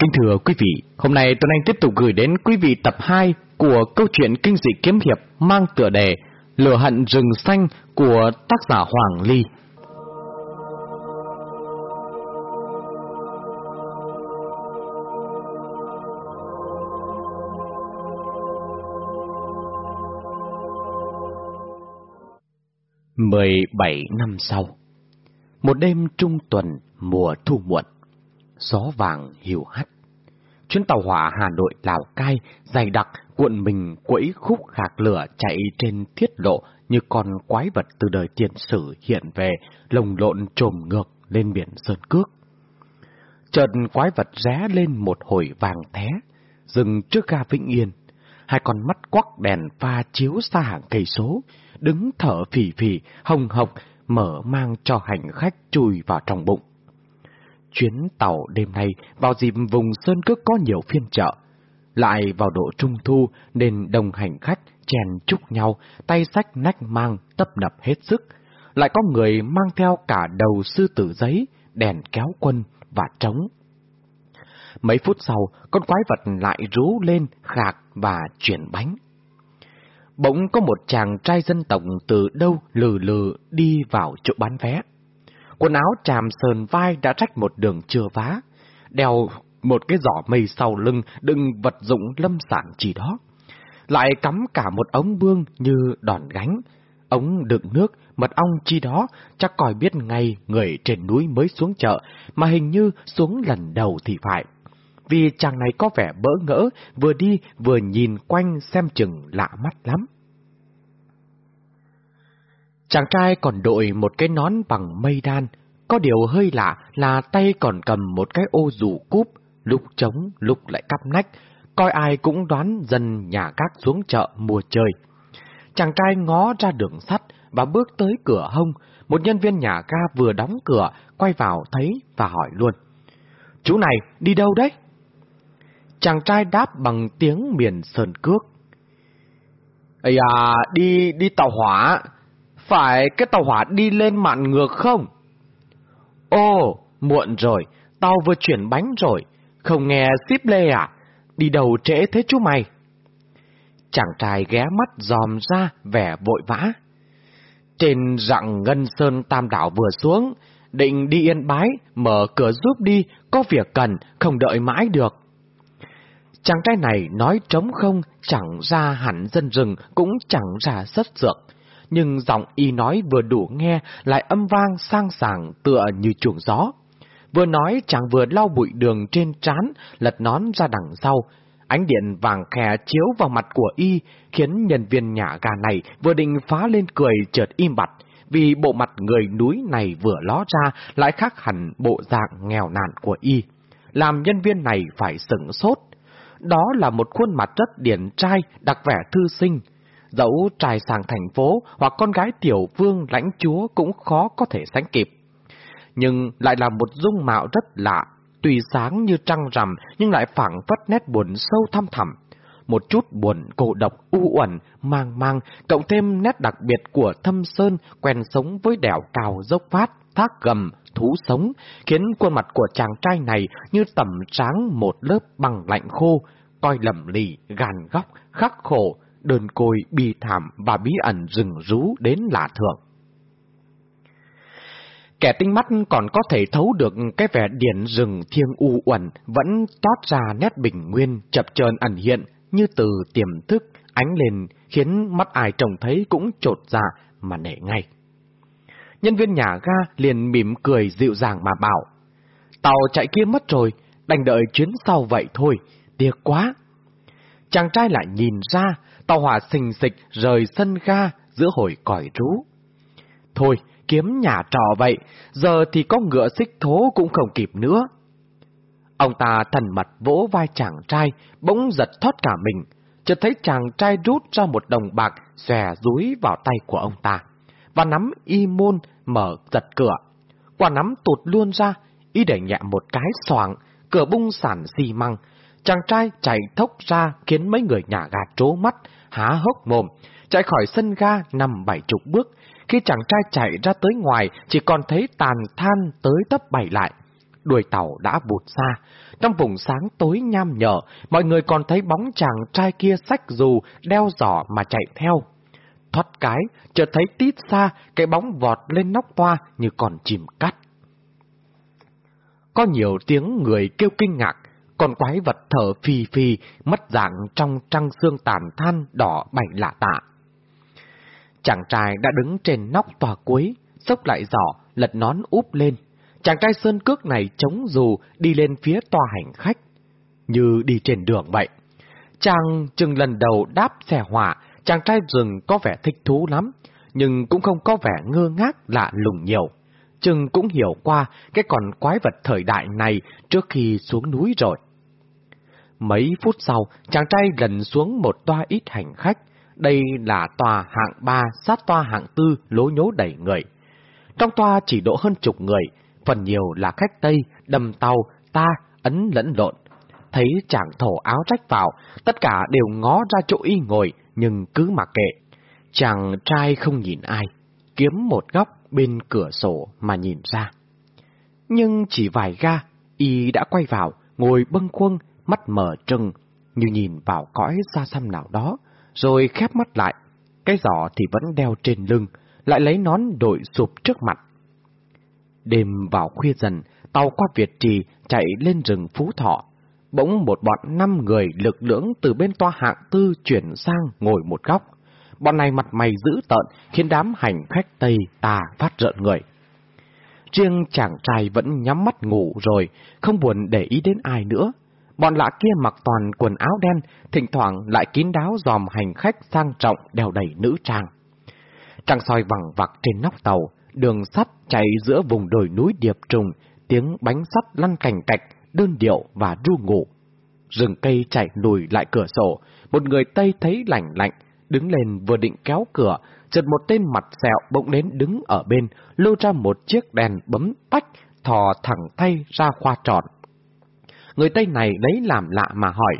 Kính thưa quý vị, hôm nay Tuấn Anh tiếp tục gửi đến quý vị tập 2 của câu chuyện kinh dị kiếm hiệp mang tựa đề Lửa hận rừng xanh của tác giả Hoàng Ly. Mười bảy năm sau Một đêm trung tuần mùa thu muộn Gió vàng hiu hắt Chuyến tàu hỏa Hà Nội Lào Cai dày đặc cuộn mình quẫy khúc khạc lửa chạy trên thiết lộ như con quái vật từ đời tiền sử hiện về, lồng lộn trồm ngược lên biển Sơn Cước. Chợt quái vật ré lên một hồi vàng té dừng trước ga Vĩnh Yên. Hai con mắt quắc đèn pha chiếu xa hàng cây số, đứng thở phì phì, hồng hộc, mở mang cho hành khách chui vào trong bụng. Chuyến tàu đêm nay vào dịp vùng Sơn Cước có nhiều phiên chợ. Lại vào độ trung thu nên đồng hành khách chèn chúc nhau, tay sách nách mang, tấp nập hết sức. Lại có người mang theo cả đầu sư tử giấy, đèn kéo quân và trống. Mấy phút sau, con quái vật lại rú lên, khạc và chuyển bánh. Bỗng có một chàng trai dân tộc từ đâu lừ lừ đi vào chỗ bán vé. Quần áo chàm sờn vai đã rách một đường chưa vá, đeo một cái giỏ mây sau lưng đựng vật dụng lâm sản chỉ đó. Lại cắm cả một ống bương như đòn gánh, ống đựng nước, mật ong chi đó, chắc còi biết ngay người trên núi mới xuống chợ, mà hình như xuống lần đầu thì phải. Vì chàng này có vẻ bỡ ngỡ, vừa đi vừa nhìn quanh xem chừng lạ mắt lắm. Chàng trai còn đội một cái nón bằng mây đan, có điều hơi lạ là tay còn cầm một cái ô dù cúp, lúc trống lúc lại cắp nách, coi ai cũng đoán dân nhà các xuống chợ mua chơi. Chàng trai ngó ra đường sắt và bước tới cửa hông, một nhân viên nhà ga vừa đóng cửa, quay vào thấy và hỏi luôn. Chú này, đi đâu đấy? Chàng trai đáp bằng tiếng miền sơn cước. Ây à, đi, đi tàu hỏa. Phải cái tàu hỏa đi lên mạn ngược không? Ồ, muộn rồi, tao vừa chuyển bánh rồi. Không nghe ship lê à? Đi đầu trễ thế chú mày? Chàng trai ghé mắt dòm ra vẻ vội vã. Trên rặng ngân sơn tam đảo vừa xuống, định đi yên bái, mở cửa giúp đi, có việc cần, không đợi mãi được. Chàng trai này nói trống không, chẳng ra hẳn dân rừng, cũng chẳng ra rất dược. Nhưng giọng y nói vừa đủ nghe, lại âm vang sang sảng tựa như chuồng gió. Vừa nói chàng vừa lau bụi đường trên trán, lật nón ra đằng sau. Ánh điện vàng khè chiếu vào mặt của y, khiến nhân viên nhà gà này vừa định phá lên cười chợt im bặt, vì bộ mặt người núi này vừa ló ra lại khác hẳn bộ dạng nghèo nàn của y. Làm nhân viên này phải sửng sốt. Đó là một khuôn mặt rất điển trai, đặc vẻ thư sinh. Dẫu trai sàng thành phố hoặc con gái tiểu vương lãnh chúa cũng khó có thể sánh kịp nhưng lại là một dung mạo rất lạ, tùy sáng như trăng rằm nhưng lại phảng phất nét buồn sâu thăm thẳm. Một chút buồn cổ độc u uẩn, mang mang, cộng thêm nét đặc biệt của thâm sơn quen sống với đèo cao dốc phát, thác gầm, thú sống, khiến khuôn mặt của chàng trai này như tẩm tráng một lớp bằng lạnh khô, coi lầm lì, gàn góc, khắc khổ, đơn côi, bi thảm và bí ẩn rừng rú đến lạ thường. Kẻ tinh mắt còn có thể thấu được cái vẻ điển rừng thiêng u uẩn vẫn toát ra nét bình nguyên chập chờn ẩn hiện như từ tiềm thức ánh lên khiến mắt ai trông thấy cũng trột dạ mà nể ngay. Nhân viên nhà ga liền mỉm cười dịu dàng mà bảo Tàu chạy kia mất rồi, đành đợi chuyến sau vậy thôi, tiếc quá. Chàng trai lại nhìn ra, tàu hỏa xình xịch rời sân ga giữa hồi còi rú. Thôi, kiếm nhà trò vậy, giờ thì có ngựa xích thố cũng không kịp nữa. Ông ta thần mặt vỗ vai chàng trai, bỗng giật thoát cả mình, chợt thấy chàng trai rút ra một đồng bạc xòe rúi vào tay của ông ta, và nắm y môn mở giật cửa. Quả nắm tụt luôn ra, y để nhẹ một cái xoảng, cửa bung sản xi măng. Chàng trai chạy thốc ra khiến mấy người nhà gà trố mắt, há hốc mồm, chạy khỏi sân ga nằm bảy chục bước, khi chàng trai chạy ra tới ngoài, chỉ còn thấy tàn than tới tấp bảy lại. đuôi tàu đã bụt xa. Trong vùng sáng tối nham nhở, mọi người còn thấy bóng chàng trai kia sách dù, đeo giỏ mà chạy theo. Thoát cái, chợt thấy tít xa, cái bóng vọt lên nóc toa như còn chìm cắt. Có nhiều tiếng người kêu kinh ngạc, còn quái vật thở phì phì, mất dạng trong trăng xương tàn than đỏ bảy lạ tạ. Chàng trai đã đứng trên nóc tòa cuối, sốc lại giỏ, lật nón úp lên. Chàng trai sơn cước này chống dù đi lên phía tòa hành khách, như đi trên đường vậy. Chàng chừng lần đầu đáp xe hỏa, chàng trai rừng có vẻ thích thú lắm, nhưng cũng không có vẻ ngơ ngác lạ lùng nhiều. Chừng cũng hiểu qua cái còn quái vật thời đại này trước khi xuống núi rồi. Mấy phút sau, chàng trai lần xuống một toa ít hành khách. Đây là toa hạng 3 sát toa hạng 4 lố nhố đầy người. Trong toa chỉ độ hơn chục người, phần nhiều là khách Tây, đầm tàu, ta, ấn lẫn lộn. Thấy chàng thổ áo rách vào, tất cả đều ngó ra chỗ y ngồi, nhưng cứ mặc kệ. Chàng trai không nhìn ai, kiếm một góc bên cửa sổ mà nhìn ra. Nhưng chỉ vài ga, y đã quay vào, ngồi bâng khuâng, mắt mở trừng, như nhìn vào cõi xa xăm nào đó, rồi khép mắt lại. Cái giỏ thì vẫn đeo trên lưng, lại lấy nón đội sụp trước mặt. Đêm vào khuya dần, tàu qua Việt Trì chạy lên rừng Phú Thọ. Bỗng một bọn năm người lực lưỡng từ bên toa hạng tư chuyển sang ngồi một góc. Bọn này mặt mày dữ tợn khiến đám hành khách Tây ta phát rợn người. Riêng chàng trai vẫn nhắm mắt ngủ rồi, không buồn để ý đến ai nữa. Bọn lạ kia mặc toàn quần áo đen, thỉnh thoảng lại kín đáo dòm hành khách sang trọng đeo đầy nữ trang. Trăng soi vẳng vặc trên nóc tàu, đường sắt chạy giữa vùng đồi núi điệp trùng, tiếng bánh sắt lăn cành cạch, đơn điệu và ru ngủ. Rừng cây chạy lùi lại cửa sổ, một người Tây thấy lạnh lạnh, đứng lên vừa định kéo cửa, chợt một tên mặt sẹo bỗng đến đứng ở bên, lôi ra một chiếc đèn bấm tách, thò thẳng tay ra khoa tròn. Người Tây này lấy làm lạ mà hỏi,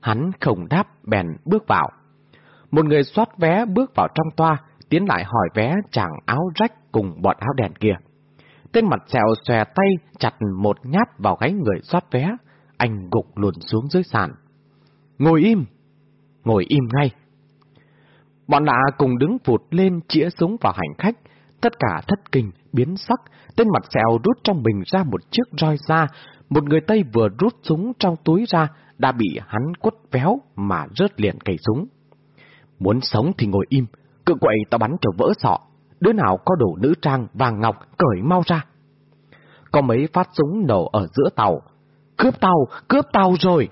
hắn không đáp bèn bước vào. Một người soát vé bước vào trong toa, tiến lại hỏi vé chàng áo rách cùng bọn áo đèn kia. Tên mặt sẹo xòe tay chặt một nhát vào gáy người soát vé, anh gục luồn xuống dưới sàn. Ngồi im! Ngồi im ngay! Bọn lạ cùng đứng vụt lên chĩa súng vào hành khách, tất cả thất kinh, biến sắc, tên mặt sẹo rút trong mình ra một chiếc roi da, một người Tây vừa rút súng trong túi ra, đã bị hắn quất véo mà rớt liền cây súng. Muốn sống thì ngồi im, cự quậy tao bắn cho vỡ sọ, đứa nào có đồ nữ trang vàng ngọc cởi mau ra. Có mấy phát súng nổ ở giữa tàu, cướp tàu, cướp tàu rồi.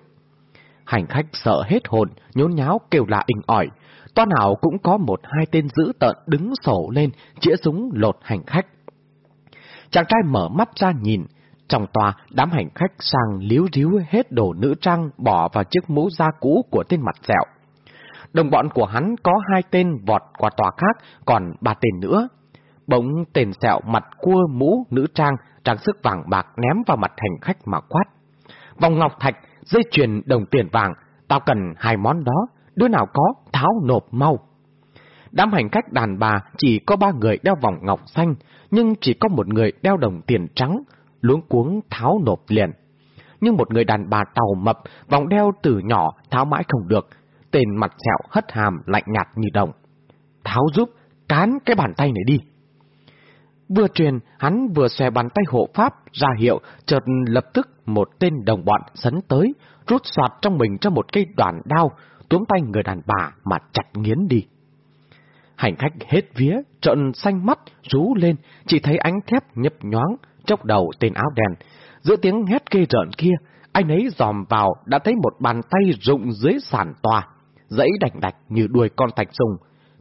Hành khách sợ hết hồn, nhốn nháo kêu là inh ỏi, toa nào cũng có một hai tên dữ tợn đứng sổ lên, chĩa súng lột hành khách. Chàng trai mở mắt ra nhìn, trong tòa, đám hành khách sang liếu ríu hết đồ nữ trang bỏ vào chiếc mũ da cũ của tên mặt dẹo. Đồng bọn của hắn có hai tên vọt qua tòa khác, còn ba tên nữa. Bỗng tên sẹo mặt cua mũ nữ trang, trang sức vàng bạc ném vào mặt hành khách mà quát. Vòng ngọc thạch, dây chuyền đồng tiền vàng, tao cần hai món đó, đứa nào có, tháo nộp mau. Đám hành khách đàn bà chỉ có ba người đeo vòng ngọc xanh, nhưng chỉ có một người đeo đồng tiền trắng, luống cuống tháo nộp liền. Nhưng một người đàn bà tàu mập, vòng đeo từ nhỏ tháo mãi không được, tên mặt sẹo hất hàm lạnh nhạt như đồng. Tháo giúp, cán cái bàn tay này đi. Vừa truyền, hắn vừa xòe bàn tay hộ pháp ra hiệu, chợt lập tức một tên đồng bọn sấn tới, rút soạt trong mình cho một cây đoạn đao, túm tay người đàn bà mà chặt nghiến đi. Hành khách hết vía, trợn xanh mắt, rú lên, chỉ thấy ánh thép nhấp nhoáng, chốc đầu tên áo đen. Giữa tiếng hét kê rợn kia, anh ấy dòm vào đã thấy một bàn tay rụng dưới sàn tòa, dãy đạch đạch như đuôi con thạch sùng.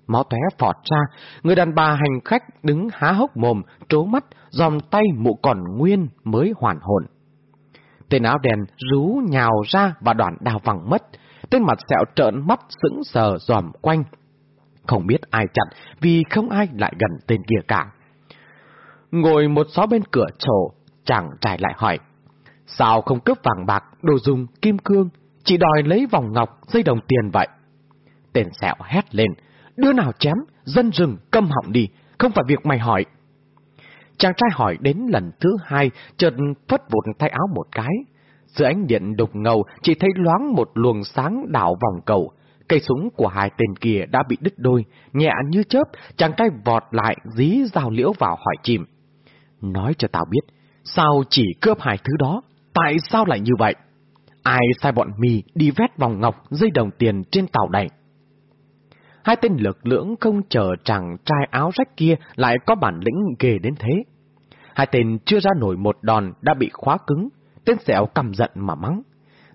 Máu tóe phọt ra, người đàn bà hành khách đứng há hốc mồm, trố mắt, dòm tay mụ còn nguyên mới hoàn hồn. Tên áo đen rú nhào ra và đoạn đào vẳng mất, tên mặt sẹo trợn mắt sững sờ dòm quanh. Không biết ai chặn vì không ai lại gần tên kia cả. Ngồi một xó bên cửa sổ, chàng trai lại hỏi. Sao không cướp vàng bạc, đồ dùng, kim cương, chỉ đòi lấy vòng ngọc, dây đồng tiền vậy? Tên sẹo hét lên, đứa nào chém, dân rừng, câm họng đi, không phải việc mày hỏi. Chàng trai hỏi đến lần thứ hai, chợt phất vụt tay áo một cái. Giữa ánh điện đục ngầu, chỉ thấy loáng một luồng sáng đảo vòng cầu. Cây súng của hai tên kia đã bị đứt đôi, nhẹ như chớp, chàng trai vọt lại dí dao liễu vào hỏi chìm. Nói cho tao biết, sao chỉ cướp hai thứ đó? Tại sao lại như vậy? Ai sai bọn mì đi vét vòng ngọc dây đồng tiền trên tàu này? Hai tên lực lưỡng không chờ chàng trai áo rách kia lại có bản lĩnh ghê đến thế. Hai tên chưa ra nổi một đòn đã bị khóa cứng, tên sẹo căm giận mà mắng.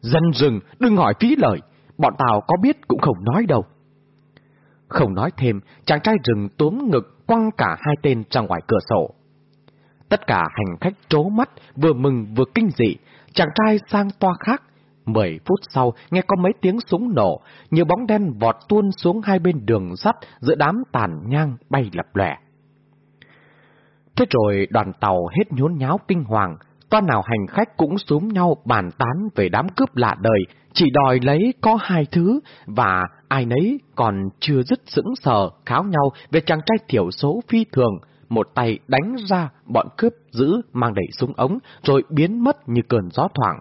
Dân rừng, đừng hỏi phí lời, bọn tao có biết cũng không nói đâu. Không nói thêm, chàng trai rừng túm ngực quăng cả hai tên ra ngoài cửa sổ. Tất cả hành khách trố mắt, vừa mừng vừa kinh dị, chàng trai sang toa khác. Mười phút sau, nghe có mấy tiếng súng nổ, nhiều bóng đen vọt tuôn xuống hai bên đường sắt giữa đám tàn nhang bay lập lẻ. Thế rồi đoàn tàu hết nhốn nháo kinh hoàng, toa nào hành khách cũng xuống nhau bàn tán về đám cướp lạ đời, chỉ đòi lấy có hai thứ, và ai nấy còn chưa dứt sững sờ kháo nhau về chàng trai thiểu số phi thường, một tay đánh ra bọn cướp giữ mang đẩy súng ống, rồi biến mất như cơn gió thoảng.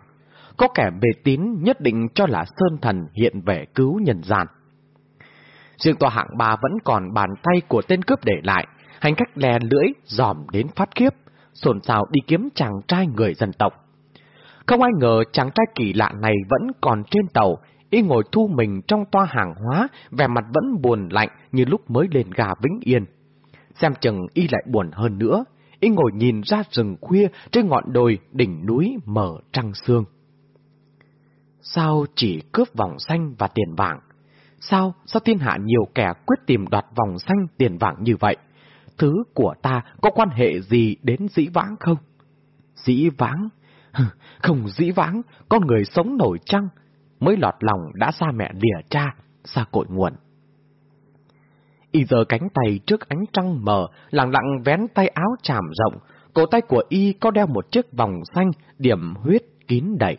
Có kẻ bề tín nhất định cho là Sơn Thần hiện về cứu nhân gian. Riêng tòa hạng bà vẫn còn bàn tay của tên cướp để lại, hành khách lè lưỡi dòm đến phát khiếp, sồn sào đi kiếm chàng trai người dân tộc. Không ai ngờ chàng trai kỳ lạ này vẫn còn trên tàu, y ngồi thu mình trong toa hàng hóa, vẻ mặt vẫn buồn lạnh như lúc mới lên gà Vĩnh Yên. Xem chừng y lại buồn hơn nữa, y ngồi nhìn ra rừng khuya trên ngọn đồi đỉnh núi mở trăng sương. Sao chỉ cướp vòng xanh và tiền vàng? Sao, sao thiên hạ nhiều kẻ quyết tìm đoạt vòng xanh tiền vàng như vậy? Thứ của ta có quan hệ gì đến dĩ vãng không? Dĩ vãng? Không dĩ vãng, con người sống nổi chăng? Mới lọt lòng đã xa mẹ lìa cha, xa cội nguồn. Y giờ cánh tay trước ánh trăng mờ, lặng lặng vén tay áo chạm rộng, cổ tay của Y có đeo một chiếc vòng xanh, điểm huyết kín đậy.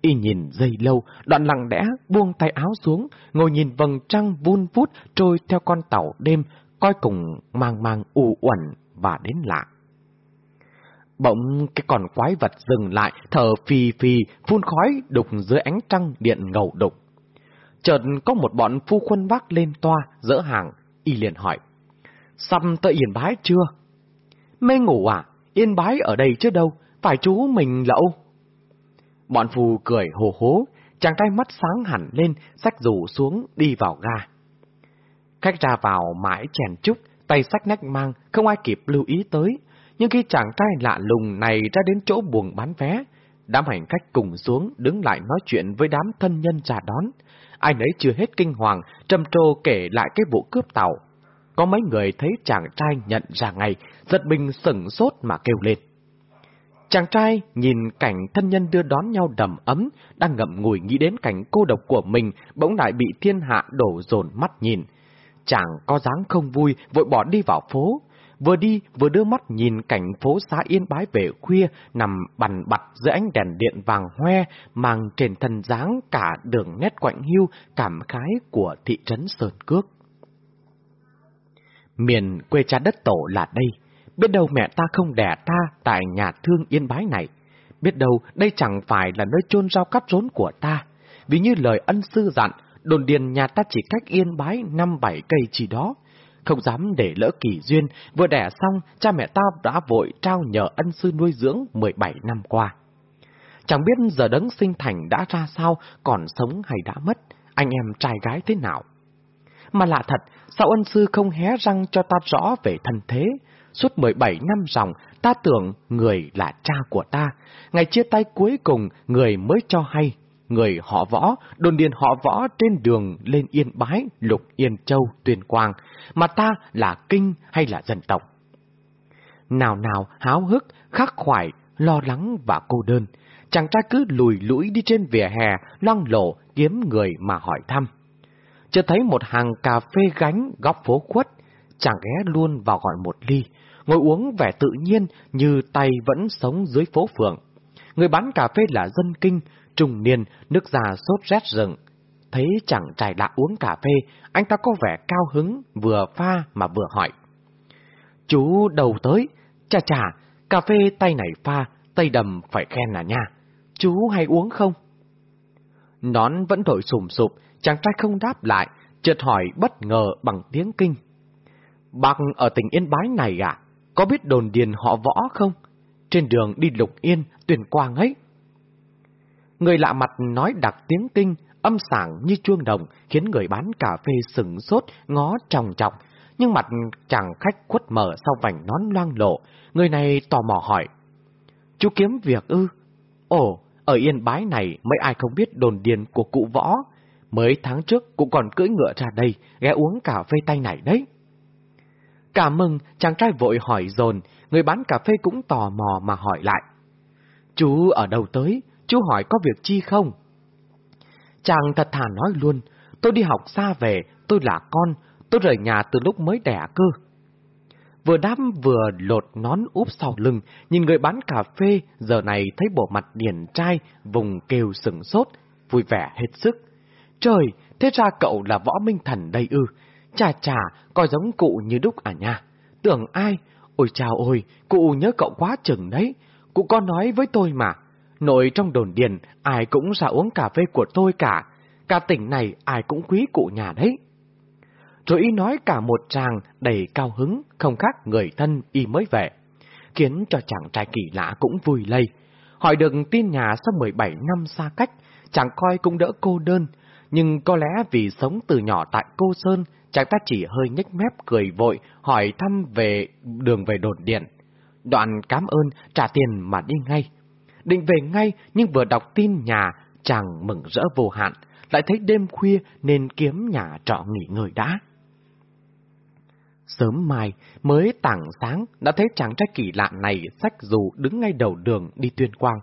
Y nhìn dây lâu, đoạn lặng lẽ buông tay áo xuống, ngồi nhìn vầng trăng vun vút trôi theo con tàu đêm, coi cùng mang mang u uẩn và đến lạ. Bỗng cái con quái vật dừng lại, thở phì phì, phun khói đục dưới ánh trăng điện ngầu đục. Chợt có một bọn phu quân vác lên toa, dỡ hàng, y liền hỏi. Xăm tới Yên Bái chưa? Mê ngủ à? Yên Bái ở đây chứ đâu, phải chú mình lậu. Bọn phù cười hồ hố, chàng trai mắt sáng hẳn lên, sách rủ xuống, đi vào ga. Khách ra vào mãi chèn chúc, tay sách nách mang, không ai kịp lưu ý tới. Nhưng khi chàng trai lạ lùng này ra đến chỗ buồng bán vé, đám hành khách cùng xuống đứng lại nói chuyện với đám thân nhân trả đón. Ai nấy chưa hết kinh hoàng, trầm trồ kể lại cái vụ cướp tàu. Có mấy người thấy chàng trai nhận ra ngay, giật mình sửng sốt mà kêu lên. Chàng trai nhìn cảnh thân nhân đưa đón nhau đầm ấm, đang ngậm ngùi nghĩ đến cảnh cô độc của mình, bỗng lại bị thiên hạ đổ dồn mắt nhìn. Chàng có dáng không vui, vội bỏ đi vào phố. Vừa đi, vừa đưa mắt nhìn cảnh phố xã Yên Bái về khuya, nằm bằn bặt giữa ánh đèn điện vàng hoe, mang trên thân dáng cả đường nét quạnh hiu, cảm khái của thị trấn Sơn Cước. Miền quê cha đất tổ là đây, biết đâu mẹ ta không đẻ ta tại nhà thương Yên Bái này. Biết đâu đây chẳng phải là nơi chôn rau cắt rốn của ta, vì như lời ân sư dặn, đồn điền nhà ta chỉ cách Yên Bái năm bảy cây chỉ đó. Không dám để lỡ kỳ duyên, vừa đẻ xong, cha mẹ ta đã vội trao nhờ ân sư nuôi dưỡng 17 năm qua. Chẳng biết giờ đấng sinh thành đã ra sao, còn sống hay đã mất, anh em trai gái thế nào. Mà lạ thật, sao ân sư không hé răng cho ta rõ về thân thế? Suốt 17 năm dòng, ta tưởng người là cha của ta. Ngày chia tay cuối cùng, người mới cho hay. Người họ võ, đồn điền họ võ trên đường lên Yên Bái, Lục Yên Châu, Tuyên Quang. Mà ta là kinh hay là dân tộc? Nào nào háo hức, khắc khoải, lo lắng và cô đơn. Chàng trai cứ lùi lũi đi trên vỉa hè, loang lộ, kiếm người mà hỏi thăm. Chợt thấy một hàng cà phê gánh góc phố khuất, chàng ghé luôn vào gọi một ly, ngồi uống vẻ tự nhiên như tay vẫn sống dưới phố phường. Người bán cà phê là dân kinh, trung niên, nước da sốt rét rừng. Thấy chẳng trai đã uống cà phê, anh ta có vẻ cao hứng, vừa pha mà vừa hỏi. Chú đầu tới, Chà chà, cà phê tay này pha, tay đầm phải khen là nha. Chú hay uống không? Nón vẫn thổi sùm sụp, chàng trai không đáp lại, chợt hỏi bất ngờ bằng tiếng kinh. Bác ở tỉnh Yên Bái này à? Có biết đồn điền họ võ không? Trên đường đi Lục Yên, tuyển quang ấy. Người lạ mặt nói đặc tiếng kinh, âm sảng như chuông đồng, khiến người bán cà phê sừng sốt, ngó tròng trọng. Nhưng mặt chàng khách khuất mở sau vành nón loang lộ, người này tò mò hỏi. Chú kiếm việc ư? Ồ, ở Yên Bái này mấy ai không biết đồn điền của cụ võ. Mới tháng trước cũng còn cưỡi ngựa ra đây, ghé uống cà phê tay này đấy. Cảm mừng, chàng trai vội hỏi dồn, người bán cà phê cũng tò mò mà hỏi lại. Chú ở đâu tới? Chú hỏi có việc chi không? Chàng thật thà nói luôn, tôi đi học xa về, tôi là con, tôi rời nhà từ lúc mới đẻ cơ. Vừa đáp vừa lột nón úp sau lưng, nhìn người bán cà phê, giờ này thấy bộ mặt điển trai, vùng kêu sừng sốt, vui vẻ hết sức. Trời, thế ra cậu là võ minh thần đây ư, chà chà, coi giống cụ như đúc à nha. Tưởng ai? Ôi chào ôi, cụ nhớ cậu quá chừng đấy, cụ có nói với tôi mà. Nội trong đồn điền, ai cũng ra uống cà phê của tôi cả, cả tỉnh này ai cũng quý cụ nhà đấy rồi y nói cả một tràng đầy cao hứng, không khác người thân y mới về, khiến cho chàng trai kỳ lạ cũng vui lây. Hỏi được tin nhà sau 17 năm xa cách, chàng coi cũng đỡ cô đơn, nhưng có lẽ vì sống từ nhỏ tại cô Sơn, chàng ta chỉ hơi nhếch mép cười vội, hỏi thăm về đường về đồn điện. Đoạn cảm ơn, trả tiền mà đi ngay. Định về ngay, nhưng vừa đọc tin nhà, chàng mừng rỡ vô hạn, lại thấy đêm khuya nên kiếm nhà trọ nghỉ ngơi đã. Sớm mai, mới tảng sáng, đã thấy chàng trai kỳ lạ này sách dù đứng ngay đầu đường đi tuyên quang.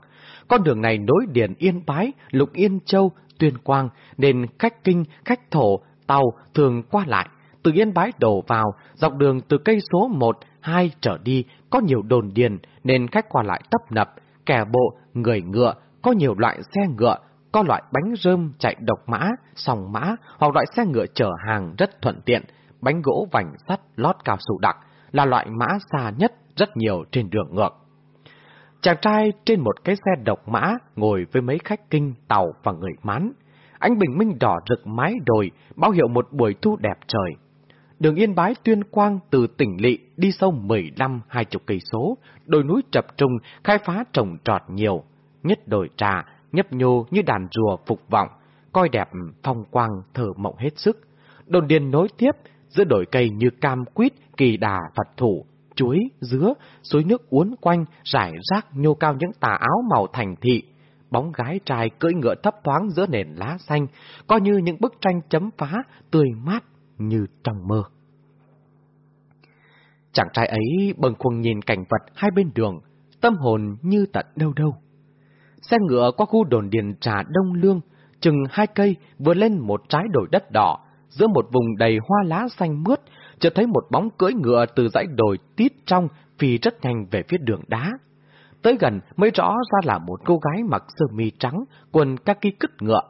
Con đường này nối điền Yên Bái, Lục Yên Châu, tuyên quang, nên khách kinh, khách thổ, tàu thường qua lại. Từ Yên Bái đổ vào, dọc đường từ cây số 1, 2 trở đi, có nhiều đồn điền, nên khách qua lại tấp nập, kẻ bộ, người ngựa, có nhiều loại xe ngựa, có loại bánh rơm chạy độc mã, sòng mã, hoặc loại xe ngựa chở hàng rất thuận tiện, bánh gỗ vành sắt lót cao su đặc là loại mã xa nhất rất nhiều trên đường ngược. Chàng trai trên một cái xe độc mã ngồi với mấy khách kinh, tàu và người mán. Ánh bình minh đỏ rực mái đồi, báo hiệu một buổi thu đẹp trời. Đường Yên Bái tuyên quang từ tỉnh lỵ đi sâu 15 20 cây số, đồi núi chập trùng, khai phá trồng trọt nhiều, nhất đồi trà, nhấp nhô như đàn rùa phục vọng, coi đẹp phong quang thở mộng hết sức. Đồn điền nối tiếp, giữa đồi cây như cam quýt, kỳ đà, phật thủ, chuối, dứa, suối nước uốn quanh, rải rác nhô cao những tà áo màu thành thị. Bóng gái trai cưỡi ngựa thấp thoáng giữa nền lá xanh, coi như những bức tranh chấm phá, tươi mát như trong mơ. Chàng trai ấy bần khuâng nhìn cảnh vật hai bên đường, tâm hồn như tận đâu đâu. Xe ngựa qua khu đồn điền trà đông lương, chừng hai cây vừa lên một trái đồi đất đỏ, giữa một vùng đầy hoa lá xanh mướt, chợt thấy một bóng cưỡi ngựa từ dãy đồi tít trong phi rất nhanh về phía đường đá. Tới gần mới rõ ra là một cô gái mặc sơ mi trắng, quần kaki cứt ngựa.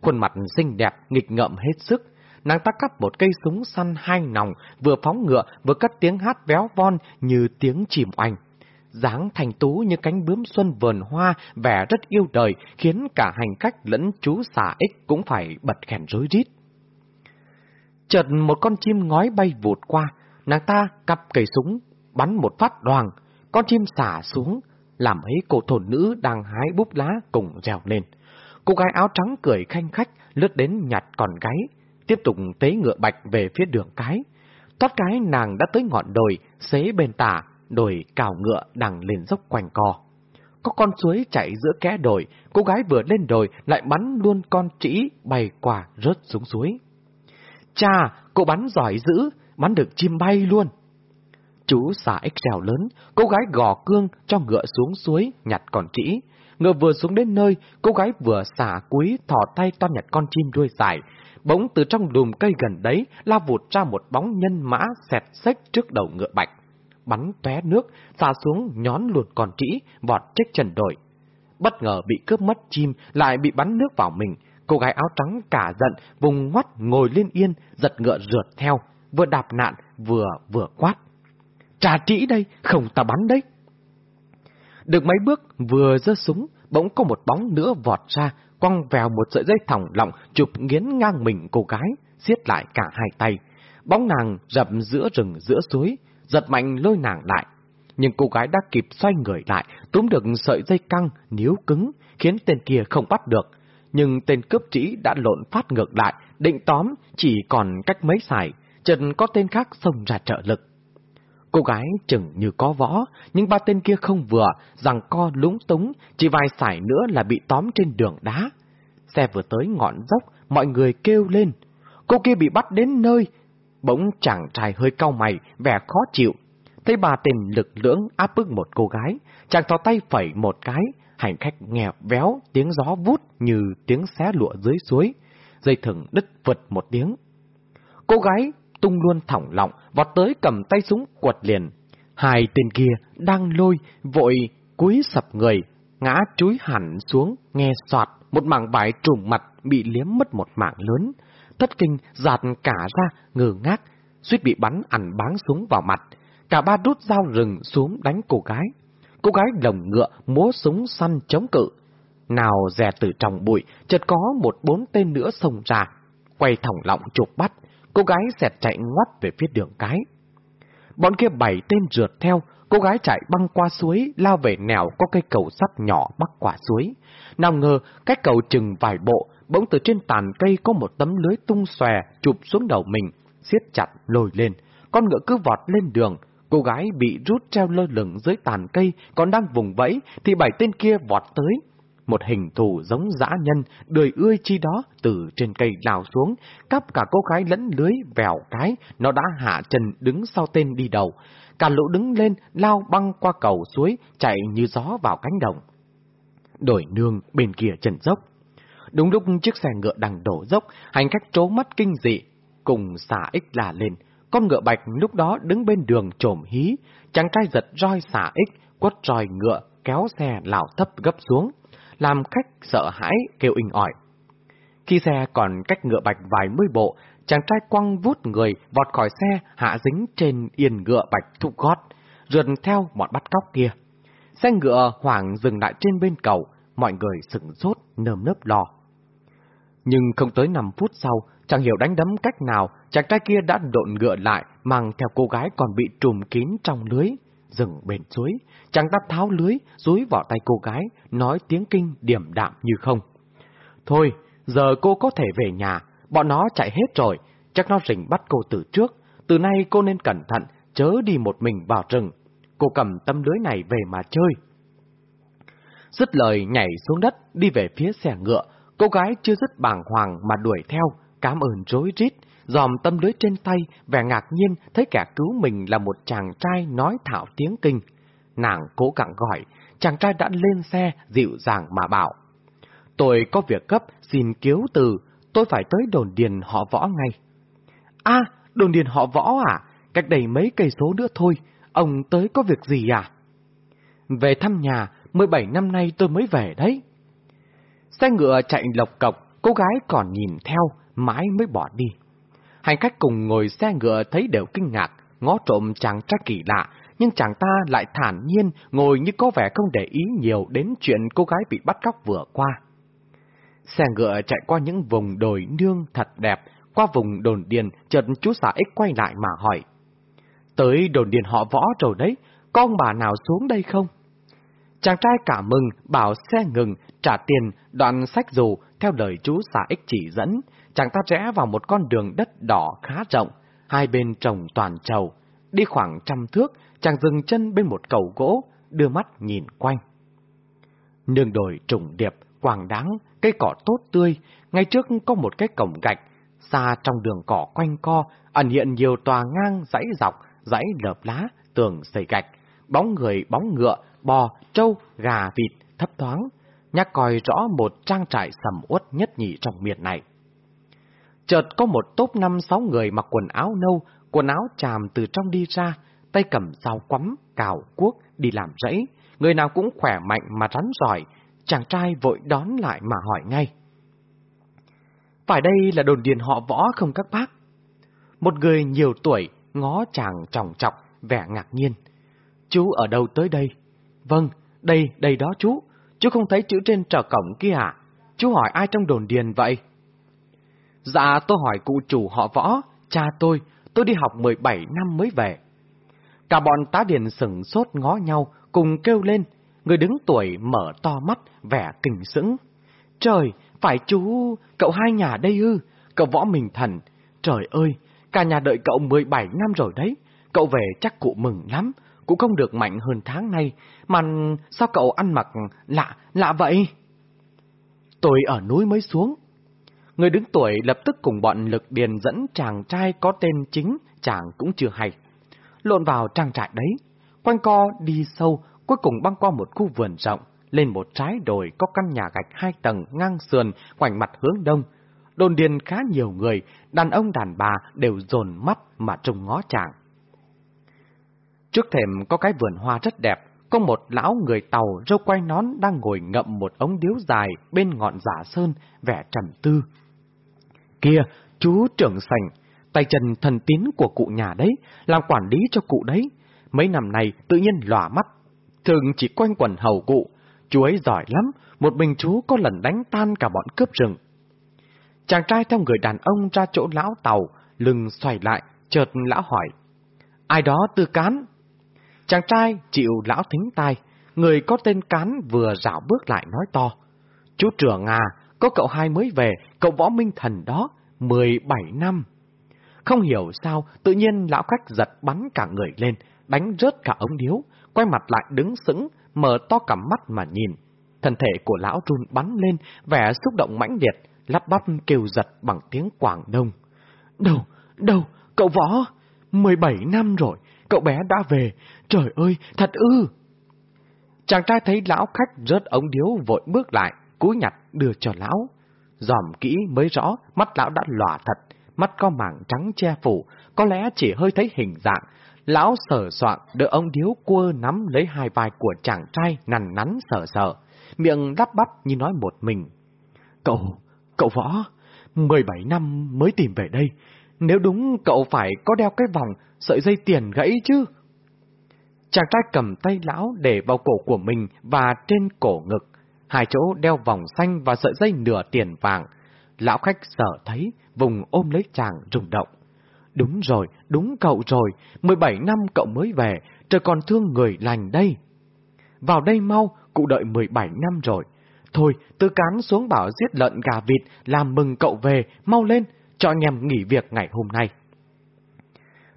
Khuôn mặt xinh đẹp, nghịch ngợm hết sức. Nàng ta cắp một cây súng săn hai nòng, vừa phóng ngựa vừa cất tiếng hát véo von như tiếng chìm oanh. dáng thành tú như cánh bướm xuân vườn hoa, vẻ rất yêu đời, khiến cả hành khách lẫn chú xà ích cũng phải bật khèn rối rít. Chợt một con chim ngói bay vụt qua, nàng ta cặp cây súng, bắn một phát đoàn, con chim xả xuống, làm ấy cô thổn nữ đang hái búp lá cùng dèo lên. Cô gái áo trắng cười khanh khách, lướt đến nhặt con gáy, tiếp tục tế ngựa bạch về phía đường cái. thoát cái nàng đã tới ngọn đồi, xế bên tả, đồi cào ngựa đang lên dốc quanh co. Có con suối chạy giữa kẽ đồi, cô gái vừa lên đồi lại bắn luôn con trĩ bay qua rớt xuống suối. Cha, cô bắn giỏi dữ, bắn được chim bay luôn. Chú xả ếch rèo lớn, cô gái gò cương cho ngựa xuống suối, nhặt con trĩ. Ngựa vừa xuống đến nơi, cô gái vừa xả cúi thỏ tay to nhặt con chim đuôi dài. Bỗng từ trong đùm cây gần đấy, la vụt ra một bóng nhân mã xẹt xách trước đầu ngựa bạch. Bắn tóe nước, xả xuống nhón luồn con trĩ, vọt chết trần đội. Bất ngờ bị cướp mất chim, lại bị bắn nước vào mình, Cô gái áo trắng cả giận, vùng ngoắt ngồi lên yên, giật ngựa rượt theo, vừa đạp nạn, vừa vừa quát. trà trĩ đây, không ta bắn đấy. Được mấy bước, vừa giơ súng, bỗng có một bóng nữa vọt ra, quăng vèo một sợi dây thòng lọng chụp nghiến ngang mình cô gái, siết lại cả hai tay. Bóng nàng rập giữa rừng giữa suối, giật mạnh lôi nàng lại. Nhưng cô gái đã kịp xoay người lại, túm được sợi dây căng, níu cứng, khiến tên kia không bắt được. Nhưng tên cướp trĩ đã lộn phát ngược lại, định tóm, chỉ còn cách mấy sải, chợt có tên khác xông ra trợ lực. Cô gái chừng như có võ, nhưng ba tên kia không vừa, rằng co lúng túng, chỉ vài sải nữa là bị tóm trên đường đá. Xe vừa tới ngọn dốc, mọi người kêu lên. Cô kia bị bắt đến nơi. Bỗng chàng trai hơi cau mày, vẻ khó chịu. Thấy bà tên lực lưỡng áp bức một cô gái, chàng thò tay phẩy một cái, hành khách nghe véo, tiếng gió vút như tiếng xé lụa dưới suối. Dây thừng đứt vật một tiếng. Cô gái tung luôn thỏng lọng, vọt tới cầm tay súng quật liền. Hai tên kia đang lôi, vội cúi sập người, ngã chúi hẳn xuống, nghe soạt, một mảng vải trùm mặt bị liếm mất một mảng lớn. Thất kinh giạt cả ra, ngờ ngác, suýt bị bắn ẩn báng súng vào mặt. Cả ba rút dao rừng xuống đánh cô gái. Cô gái lồng ngựa múa súng săn chống cự. Nào dè từ trong bụi, chợt có một bốn tên nữa xông ra. Quay thòng lọng chụp bắt, cô gái xẹt chạy ngoắt về phía đường cái. Bọn kia bảy tên rượt theo, cô gái chạy băng qua suối, lao về nẻo có cây cầu sắt nhỏ bắc quả suối. Nào ngờ, cách cầu chừng vài bộ, bỗng từ trên tàn cây có một tấm lưới tung xòe chụp xuống đầu mình, siết chặt lồi lên. Con ngựa cứ vọt lên đường, cô gái bị rút treo lơ lửng dưới tàn cây, còn đang vùng vẫy, thì bảy tên kia vọt tới, một hình thù giống dã nhân, đời ươi chi đó từ trên cây lao xuống, cắp cả cô gái lẫn lưới vèo cái, nó đã hạ chân đứng sau tên đi đầu. Cả lũ đứng lên, lao băng qua cầu suối, chạy như gió vào cánh đồng. Đổi nương bên kia trần dốc. Đúng lúc chiếc xe ngựa đang đổ dốc, hành khách trố mắt kinh dị, cùng xả ích là lên. Con ngựa bạch lúc đó đứng bên đường trồm hí, chàng trai giật roi xả ích, quất roi ngựa, kéo xe lảo thấp gấp xuống làm khách sợ hãi kêu inh ỏi. Khi xe còn cách ngựa bạch vài mươi bộ, chàng trai quăng vút người vọt khỏi xe hạ dính trên yên ngựa bạch thục gót, rượt theo bọn bắt cóc kia. Xe ngựa hoảng dừng lại trên bên cầu, mọi người sửng sốt, nơm nớp lo. Nhưng không tới 5 phút sau, chẳng hiểu đánh đấm cách nào, chàng trai kia đã độn ngựa lại, mang theo cô gái còn bị trùm kín trong lưới, dừng bên suối, chàng ta tháo lưới, rúi vào tay cô gái, nói tiếng kinh điểm đạm như không. Thôi, giờ cô có thể về nhà, bọn nó chạy hết rồi, chắc nó rình bắt cô từ trước. Từ nay cô nên cẩn thận, chớ đi một mình vào rừng. Cô cầm tấm lưới này về mà chơi. Dứt lời nhảy xuống đất, đi về phía xe ngựa, cô gái chưa dứt bàng hoàng mà đuổi theo, cảm ơn rối rít, dòm tâm lưới trên tay, vẻ ngạc nhiên thấy kẻ cứu mình là một chàng trai nói thạo tiếng kinh. Nàng cố gắng gọi, chàng trai đã lên xe, dịu dàng mà bảo. Tôi có việc cấp xin cứu từ, tôi phải tới đồn điền họ võ ngay. a đồn điền họ võ à? Cách đây mấy cây số nữa thôi, ông tới có việc gì à? Về thăm nhà, 17 năm nay tôi mới về đấy. Xe ngựa chạy lộc cọc, cô gái còn nhìn theo, mãi mới bỏ đi. Hành khách cùng ngồi xe ngựa thấy đều kinh ngạc, ngó trộm chàng trai kỳ lạ, nhưng chàng ta lại thản nhiên ngồi như có vẻ không để ý nhiều đến chuyện cô gái bị bắt cóc vừa qua. Xe ngựa chạy qua những vùng đồi nương thật đẹp, qua vùng đồn điền, chợt chú xã ích quay lại mà hỏi. Tới đồn điền họ võ rồi đấy, con bà nào xuống đây không? Chàng trai cả mừng, bảo xe ngừng, trả tiền, đoạn sách dù, theo lời chú xã ích chỉ dẫn, chàng ta rẽ vào một con đường đất đỏ khá rộng, hai bên trồng toàn trầu. Đi khoảng trăm thước, chàng dừng chân bên một cầu gỗ, đưa mắt nhìn quanh. Nương đồi trùng điệp, quàng đáng, cây cỏ tốt tươi, ngay trước có một cái cổng gạch, xa trong đường cỏ quanh co, ẩn hiện nhiều tòa ngang dãy dọc, dãy lợp lá, tường xây gạch, bóng người, bóng ngựa, bò, trâu, gà, vịt, thấp thoáng, nhắc coi rõ một trang trại sầm uất nhất nhị trong miền này. Chợt có một tốp năm sáu người mặc quần áo nâu, quần áo tràm từ trong đi ra, tay cầm dao quắm, cào cuốc, đi làm rẫy. Người nào cũng khỏe mạnh mà rắn giỏi, chàng trai vội đón lại mà hỏi ngay. Phải đây là đồn điền họ võ không các bác? Một người nhiều tuổi, ngó chàng trọng trọc, vẻ ngạc nhiên. Chú ở đâu tới đây? Vâng, đây, đây đó chú. Chú không thấy chữ trên trở cổng kia à? Chú hỏi ai trong đồn điền vậy? Dạ, tôi hỏi cụ chủ họ võ, cha tôi, tôi đi học 17 năm mới về. Cả bọn tá điền sửng sốt ngó nhau, cùng kêu lên. Người đứng tuổi mở to mắt, vẻ kinh sững. Trời, phải chú, cậu hai nhà đây ư, cậu võ mình thần. Trời ơi, cả nhà đợi cậu 17 năm rồi đấy, cậu về chắc cụ mừng lắm, cũng không được mạnh hơn tháng nay, mà sao cậu ăn mặc lạ, lạ vậy? Tôi ở núi mới xuống. Người đứng tuổi lập tức cùng bọn lực điền dẫn chàng trai có tên chính, chàng cũng chưa hay. Lộn vào trang trại đấy, quanh co đi sâu, cuối cùng băng qua một khu vườn rộng, lên một trái đồi có căn nhà gạch hai tầng ngang sườn, ngoảnh mặt hướng đông. Đồn điền khá nhiều người, đàn ông đàn bà đều dồn mắt mà trông ngó chàng. Trước thềm có cái vườn hoa rất đẹp, có một lão người tàu râu quay nón đang ngồi ngậm một ống điếu dài bên ngọn giả sơn, vẻ trầm tư. Kia, chú trưởng sành, tay chân thần tín của cụ nhà đấy, làm quản lý cho cụ đấy. Mấy năm này tự nhiên lòa mắt, thường chỉ quanh quần hầu cụ. Chú ấy giỏi lắm, một mình chú có lần đánh tan cả bọn cướp rừng. Chàng trai theo người đàn ông ra chỗ lão tàu, lưng xoay lại, chợt lão hỏi. Ai đó tư cán? Chàng trai chịu lão thính tai, người có tên cán vừa rảo bước lại nói to. Chú trưởng à, có cậu hai mới về, cậu võ minh thần đó, 17 năm. Không hiểu sao, tự nhiên lão khách giật bắn cả người lên, đánh rớt cả ống điếu, quay mặt lại đứng sững, mở to cả mắt mà nhìn. Thân thể của lão run bắn lên, vẻ xúc động mãnh liệt, lắp bắp kêu giật bằng tiếng Quảng Đông. Đâu, đâu, cậu võ, 17 năm rồi, cậu bé đã về, trời ơi, thật ư. Chàng trai thấy lão khách rớt ống điếu vội bước lại, cúi nhặt đưa cho lão. Dòm kỹ mới rõ, mắt lão đã lòa thật, mắt có mảng trắng che phủ, có lẽ chỉ hơi thấy hình dạng. Lão sở soạn đỡ ông điếu cua nắm lấy hai vai của chàng trai nằn nắn sở sợ, miệng đắp bắp như nói một mình. Cậu, cậu võ, 17 năm mới tìm về đây, nếu đúng cậu phải có đeo cái vòng sợi dây tiền gãy chứ. Chàng trai cầm tay lão để vào cổ của mình và trên cổ ngực, hai chỗ đeo vòng xanh và sợi dây nửa tiền vàng. Lão khách sợ thấy, vùng ôm lấy chàng rung động. Đúng rồi, đúng cậu rồi, 17 năm cậu mới về, trời còn thương người lành đây. Vào đây mau, cụ đợi 17 năm rồi. Thôi, tư cán xuống bảo giết lợn gà vịt, làm mừng cậu về, mau lên, cho nhằm nghỉ việc ngày hôm nay.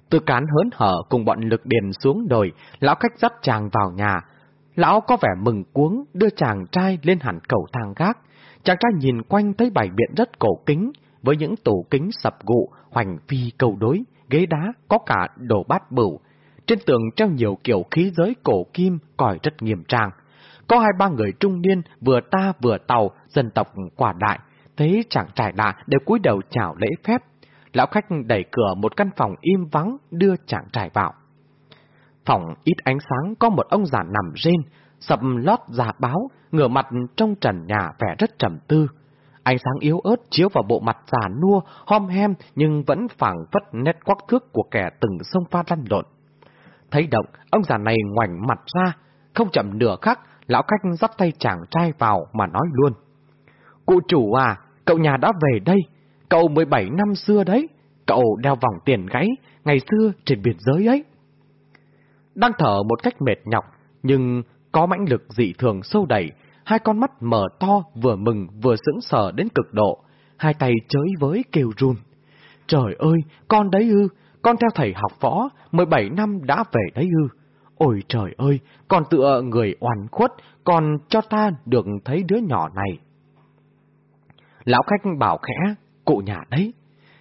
Tư cán hớn hở cùng bọn lực điền xuống đồi, lão khách dắt chàng vào nhà. Lão có vẻ mừng cuống, đưa chàng trai lên hẳn cầu thang gác. Chàng trai nhìn quanh thấy bài biện rất cổ kính, với những tủ kính sập gụ, hoành phi cầu đối, ghế đá, có cả đồ bát bửu. Trên tường treo nhiều kiểu khí giới cổ kim, còi rất nghiêm trang. Có hai ba người trung niên, vừa ta vừa tàu, dân tộc quả đại, thấy chàng trai lạ đều cúi đầu chào lễ phép. Lão khách đẩy cửa một căn phòng im vắng đưa chàng trai vào. Phòng ít ánh sáng có một ông già nằm rên, sập lót giả báo, ngửa mặt trong trần nhà vẻ rất trầm tư. Ánh sáng yếu ớt chiếu vào bộ mặt già nua, hom hem nhưng vẫn phảng phất nét quắc thước của kẻ từng sông pha lăn lộn. Thấy động, ông già này ngoảnh mặt ra, không chậm nửa khắc, lão khách dắt tay chàng trai vào mà nói luôn. Cụ chủ à, cậu nhà đã về đây, cậu 17 năm xưa đấy, cậu đeo vòng tiền gáy, ngày xưa trên biển giới ấy. Đang thở một cách mệt nhọc, nhưng có mãnh lực dị thường sâu đẩy, hai con mắt mở to vừa mừng vừa sững sờ đến cực độ, hai tay chới với kêu run. Trời ơi, con đấy ư, con theo thầy học võ, 17 năm đã về đấy ư. Ôi trời ơi, con tựa người oan khuất, còn cho ta được thấy đứa nhỏ này. Lão khách bảo khẽ, cụ nhà đấy.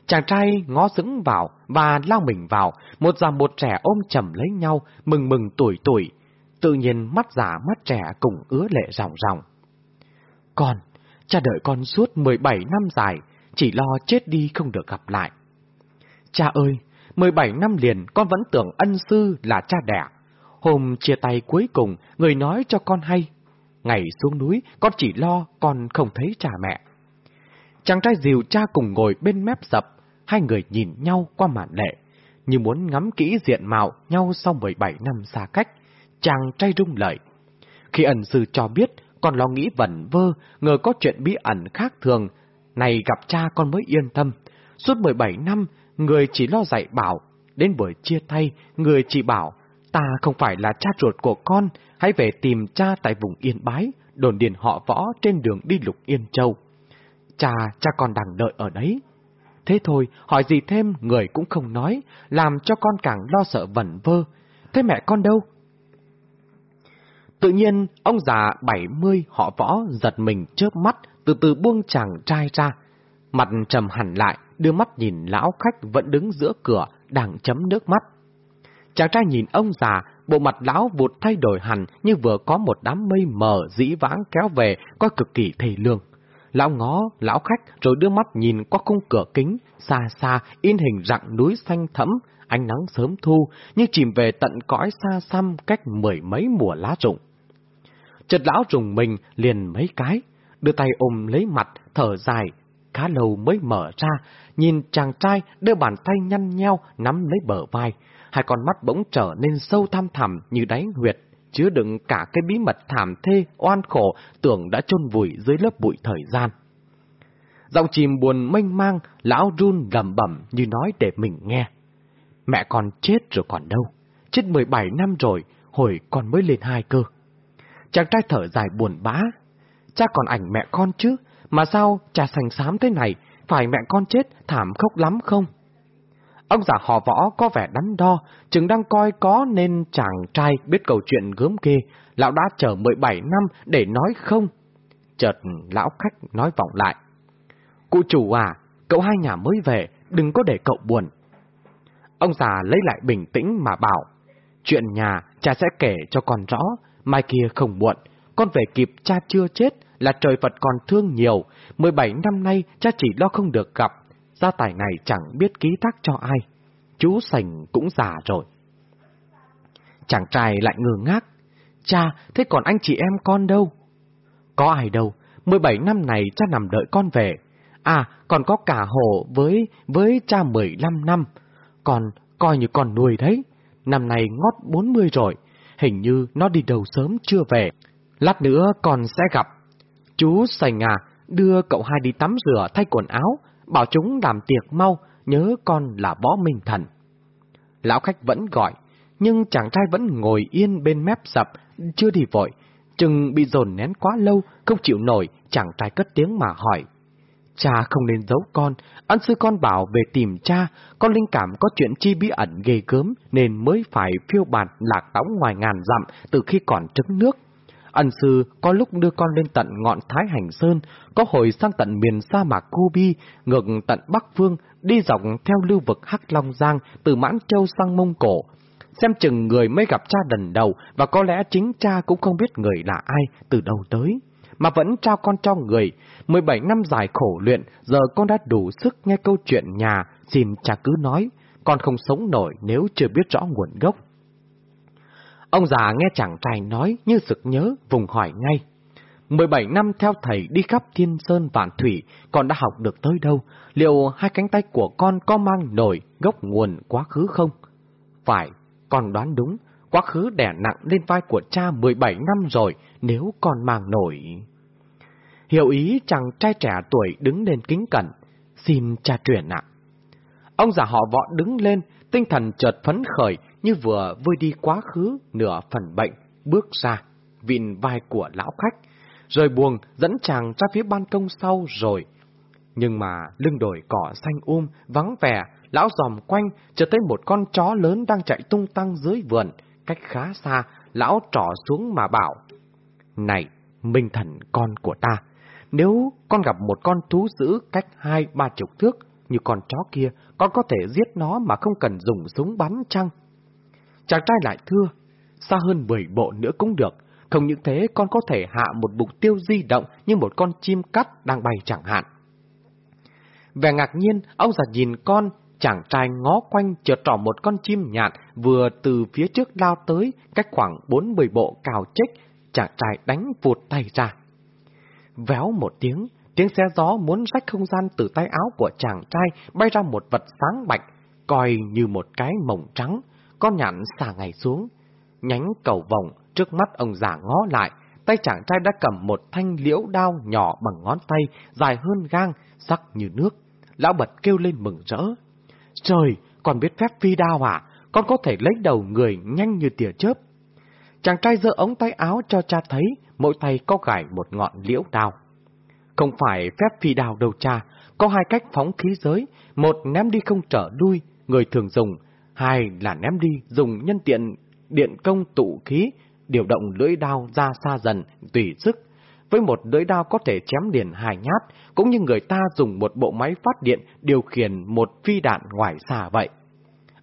Chàng trai ngó sững vào và lao mình vào, một già một trẻ ôm chầm lấy nhau, mừng mừng tuổi tuổi. Tự nhiên mắt già mắt trẻ cùng ứa lệ ròng ròng. Con, cha đợi con suốt 17 năm dài, chỉ lo chết đi không được gặp lại. Cha ơi, 17 năm liền con vẫn tưởng ân sư là cha đẻ. Hôm chia tay cuối cùng, người nói cho con hay. Ngày xuống núi, con chỉ lo con không thấy cha mẹ. Chàng trai dìu cha cùng ngồi bên mép dập, hai người nhìn nhau qua màn lệ. như muốn ngắm kỹ diện mạo nhau sau 17 năm xa cách, chàng trai rung lợi. Khi ẩn sư cho biết, con lo nghĩ vẩn vơ, ngờ có chuyện bí ẩn khác thường, này gặp cha con mới yên tâm. Suốt 17 năm, người chỉ lo dạy bảo, đến buổi chia tay, người chỉ bảo, ta không phải là cha ruột của con, hãy về tìm cha tại vùng Yên Bái, đồn điền họ võ trên đường đi lục Yên Châu. Cha, cha còn đang đợi ở đấy. Thế thôi, hỏi gì thêm người cũng không nói, làm cho con càng lo sợ vẩn vơ. Thế mẹ con đâu? Tự nhiên, ông già bảy mươi họ võ giật mình chớp mắt, từ từ buông chàng trai ra. Mặt trầm hẳn lại, đưa mắt nhìn lão khách vẫn đứng giữa cửa, đang chấm nước mắt. Chàng trai nhìn ông già, bộ mặt lão vụt thay đổi hẳn như vừa có một đám mây mờ dĩ vãng kéo về, coi cực kỳ thầy lương. Lão ngó, lão khách rồi đưa mắt nhìn qua khung cửa kính, xa xa in hình rặng núi xanh thẫm, ánh nắng sớm thu, như chìm về tận cõi xa xăm cách mười mấy mùa lá rụng. Chợt lão rùng mình liền mấy cái, đưa tay ôm lấy mặt, thở dài, khá lâu mới mở ra, nhìn chàng trai đưa bàn tay nhăn nheo nắm lấy bờ vai, hai con mắt bỗng trở nên sâu thăm thẳm như đáy huyệt, chứa đựng cả cái bí mật thảm thê, oan khổ, tưởng đã chôn vùi dưới lớp bụi thời gian. Giọng chìm buồn mênh mang, lão run lầm bẩm như nói để mình nghe. Mẹ con chết rồi còn đâu, chết 17 năm rồi, hồi con mới lên hai cơ. Chàng trai thở dài buồn bã. Cha còn ảnh mẹ con chứ, mà sao cha sành xám thế này, phải mẹ con chết thảm khốc lắm không? Ông già họ võ có vẻ đắn đo, chừng đang coi có nên chàng trai biết câu chuyện gớm ghê, lão đã chờ 17 năm để nói không. Chợt lão khách nói vọng lại. Cụ chủ à, cậu hai nhà mới về, đừng có để cậu buồn. Ông già lấy lại bình tĩnh mà bảo, chuyện nhà cha sẽ kể cho con rõ, mai kia không muộn, con về kịp cha chưa chết là trời Phật còn thương nhiều, 17 năm nay cha chỉ lo không được gặp, gia tài này chẳng biết ký thác cho ai. Chú Sành cũng già rồi. Chàng trai lại ngơ ngác. Cha, thế còn anh chị em con đâu? Có ai đâu, 17 năm này cha nằm đợi con về. À, còn có cả hồ với với cha 15 năm. Còn coi như con nuôi đấy. Năm nay ngót 40 rồi. Hình như nó đi đầu sớm chưa về. Lát nữa con sẽ gặp. Chú Sành à, đưa cậu hai đi tắm rửa thay quần áo, bảo chúng làm tiệc mau, nhớ con là võ minh thần. Lão khách vẫn gọi, nhưng chàng trai vẫn ngồi yên bên mép sập, chưa đi vội. Chừng bị dồn nén quá lâu, không chịu nổi, chàng trai cất tiếng mà hỏi. Cha không nên giấu con, ân sư con bảo về tìm cha, con linh cảm có chuyện chi bí ẩn ghê gớm nên mới phải phiêu bạt lạc đóng ngoài ngàn dặm từ khi còn trứng nước. Ân sư có lúc đưa con lên tận ngọn Thái Hành Sơn, có hồi sang tận miền sa mạc Kubi, ngược tận Bắc Phương, đi dọc theo lưu vực Hắc Long Giang từ Mãn Châu sang Mông Cổ. Xem chừng người mới gặp cha lần đầu và có lẽ chính cha cũng không biết người là ai, từ đâu tới. Mà vẫn trao con cho người. 17 năm dài khổ luyện, giờ con đã đủ sức nghe câu chuyện nhà, xin cha cứ nói. Con không sống nổi nếu chưa biết rõ nguồn gốc. Ông già nghe chàng trai nói như sực nhớ, vùng hỏi ngay. 17 năm theo thầy đi khắp thiên sơn vạn thủy, con đã học được tới đâu? Liệu hai cánh tay của con có mang nổi gốc nguồn quá khứ không? Phải, con đoán đúng, quá khứ đẻ nặng lên vai của cha 17 năm rồi, nếu con mang nổi. Hiểu ý chàng trai trẻ tuổi đứng lên kính cẩn, xin cha truyền ạ. Ông già họ võ đứng lên, tinh thần chợt phấn khởi, như vừa vơi đi quá khứ nửa phần bệnh, bước ra, vịn vai của lão khách, rồi buồn dẫn chàng ra phía ban công sau rồi. Nhưng mà lưng đồi cỏ xanh um, vắng vẻ, lão dòm quanh, chợt thấy một con chó lớn đang chạy tung tăng dưới vườn, cách khá xa, lão trỏ xuống mà bảo. Này, minh thần con của ta, nếu con gặp một con thú dữ cách hai ba chục thước, như con chó kia, con có thể giết nó mà không cần dùng súng bắn chăng? Chàng trai lại thưa, xa hơn 10 bộ nữa cũng được, không những thế con có thể hạ một mục tiêu di động như một con chim cắt đang bay chẳng hạn. Vẻ ngạc nhiên, ông già nhìn con, chàng trai ngó quanh chợt trỏ một con chim nhạn vừa từ phía trước lao tới, cách khoảng 40 bộ cào chích, chàng trai đánh vụt tay ra. Véo một tiếng, tiếng xe gió muốn rách không gian từ tay áo của chàng trai bay ra một vật sáng bạch, coi như một cái mỏng trắng, con nhạn xả ngày xuống. Nhánh cầu vòng trước mắt ông già ngó lại, tay chàng trai đã cầm một thanh liễu đao nhỏ bằng ngón tay, dài hơn gang, sắc như nước. Lão bật kêu lên mừng rỡ. Trời, còn biết phép phi đao à? Con có thể lấy đầu người nhanh như tia chớp. Chàng trai giơ ống tay áo cho cha thấy, mỗi tay có gải một ngọn liễu đao. Không phải phép phi đao đâu cha, có hai cách phóng khí giới, một ném đi không trở đuôi, người thường dùng, hai là ném đi dùng nhân tiện điện công tụ khí, điều động lưỡi đao ra xa dần, tùy sức. Với một lưỡi đao có thể chém liền hai nhát, cũng như người ta dùng một bộ máy phát điện điều khiển một phi đạn ngoài xa vậy.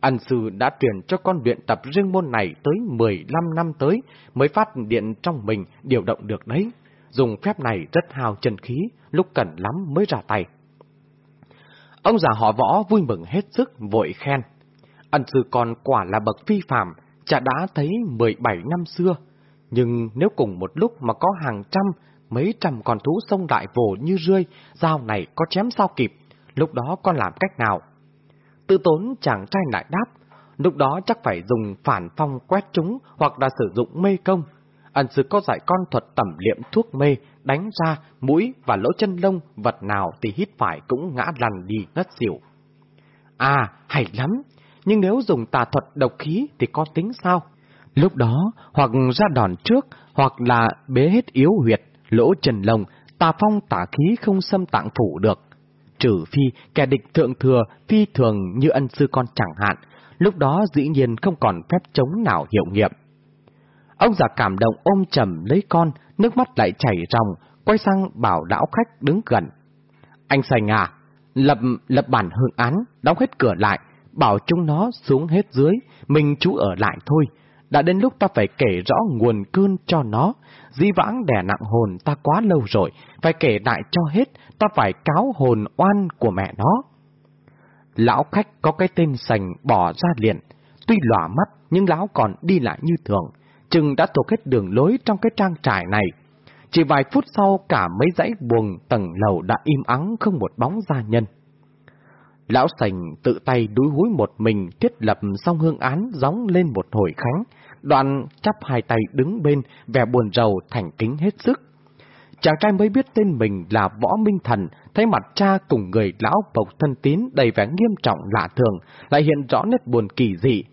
Ân sư đã truyền cho con luyện tập riêng môn này tới 15 năm tới mới phát điện trong mình điều động được đấy. Dùng phép này rất hào chân khí, lúc cần lắm mới ra tay. Ông già họ võ vui mừng hết sức, vội khen. Ân sư con quả là bậc phi phạm, chả đã thấy 17 năm xưa. Nhưng nếu cùng một lúc mà có hàng trăm, mấy trăm con thú sông đại vồ như rươi, dao này có chém sao kịp, lúc đó con làm cách nào? Tư tốn chàng trai lại đáp, lúc đó chắc phải dùng phản phong quét chúng hoặc là sử dụng mê công. Ẩn sư có dạy con thuật tẩm liệm thuốc mê, đánh ra mũi và lỗ chân lông, vật nào thì hít phải cũng ngã lằn đi ngất xỉu. À, hay lắm, nhưng nếu dùng tà thuật độc khí thì có tính sao? Lúc đó, hoặc ra đòn trước, hoặc là bế hết yếu huyệt, lỗ trần lồng tà phong tà khí không xâm tạng phủ được. Trừ phi kẻ địch thượng thừa, phi thường như ân sư con chẳng hạn, lúc đó dĩ nhiên không còn phép chống nào hiệu nghiệm. Ông già cảm động ôm chầm lấy con, nước mắt lại chảy ròng, quay sang bảo lão khách đứng gần. Anh Sành à, lập lập bản hương án, đóng hết cửa lại, bảo chúng nó xuống hết dưới, mình chú ở lại thôi. Đã đến lúc ta phải kể rõ nguồn cơn cho nó, di vãng đè nặng hồn ta quá lâu rồi, phải kể lại cho hết, ta phải cáo hồn oan của mẹ nó. Lão khách có cái tên sành bỏ ra liền, tuy lòa mắt nhưng lão còn đi lại như thường, chừng đã thuộc hết đường lối trong cái trang trại này. Chỉ vài phút sau cả mấy dãy buồng tầng lầu đã im ắng không một bóng gia nhân. Lão sành tự tay đuối húi một mình thiết lập xong hương án gióng lên một hồi khánh, đoạn chắp hai tay đứng bên, vẻ buồn rầu thành kính hết sức. Chàng trai mới biết tên mình là Võ Minh Thần, thấy mặt cha cùng người lão bộc thân tín đầy vẻ nghiêm trọng lạ thường, lại hiện rõ nét buồn kỳ dị.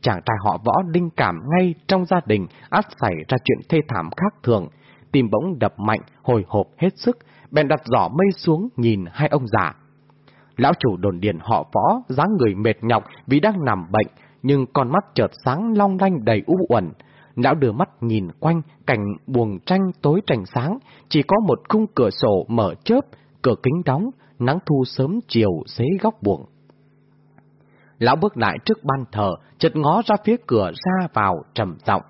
Chàng trai họ Võ đinh cảm ngay trong gia đình, át xảy ra chuyện thê thảm khác thường. Tim bỗng đập mạnh, hồi hộp hết sức, bèn đặt giỏ mây xuống nhìn hai ông già. Lão chủ đồn điền họ Võ, dáng người mệt nhọc vì đang nằm bệnh, nhưng con mắt chợt sáng long lanh đầy u uẩn. Lão đưa mắt nhìn quanh, cảnh buồng tranh tối trành sáng, chỉ có một khung cửa sổ mở chớp, cửa kính đóng, nắng thu sớm chiều xế góc buồng. Lão bước lại trước ban thờ, chợt ngó ra phía cửa ra vào trầm giọng.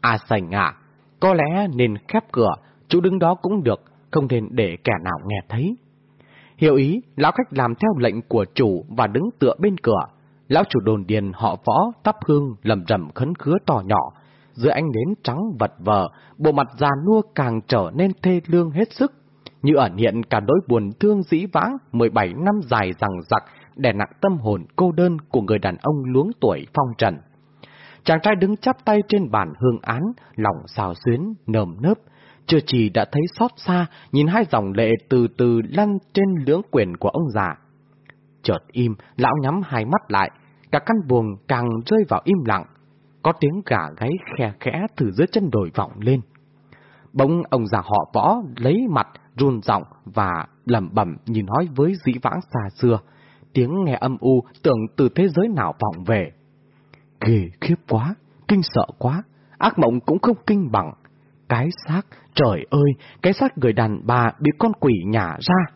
À sành à, có lẽ nên khép cửa, chú đứng đó cũng được, không nên để kẻ nào nghe thấy. Hiểu ý, lão khách làm theo lệnh của chủ và đứng tựa bên cửa. Lão chủ đồn điền họ võ, tắp hương, lầm rầm khấn khứa to nhỏ. Dưới ánh nến trắng vật vờ, bộ mặt già nua càng trở nên thê lương hết sức. Như ẩn hiện cả nỗi buồn thương dĩ vãng 17 năm dài rằng giặc, đè nặng tâm hồn cô đơn của người đàn ông luống tuổi phong trần. Chàng trai đứng chắp tay trên bàn hương án, lòng xào xuyến, nờm nớp, chưa chỉ đã thấy xót xa, nhìn hai dòng lệ từ từ lăn trên lưỡng quyển của ông già. Chợt im, lão nhắm hai mắt lại, cả căn buồng càng rơi vào im lặng. Có tiếng gà gáy khe khẽ từ dưới chân đồi vọng lên. Bỗng ông già họ võ lấy mặt, run giọng và lẩm bẩm nhìn nói với dĩ vãng xa xưa. Tiếng nghe âm u tưởng từ thế giới nào vọng về. Ghê khiếp quá, kinh sợ quá, ác mộng cũng không kinh bằng. Cái xác, trời ơi, cái xác người đàn bà bị con quỷ nhả ra.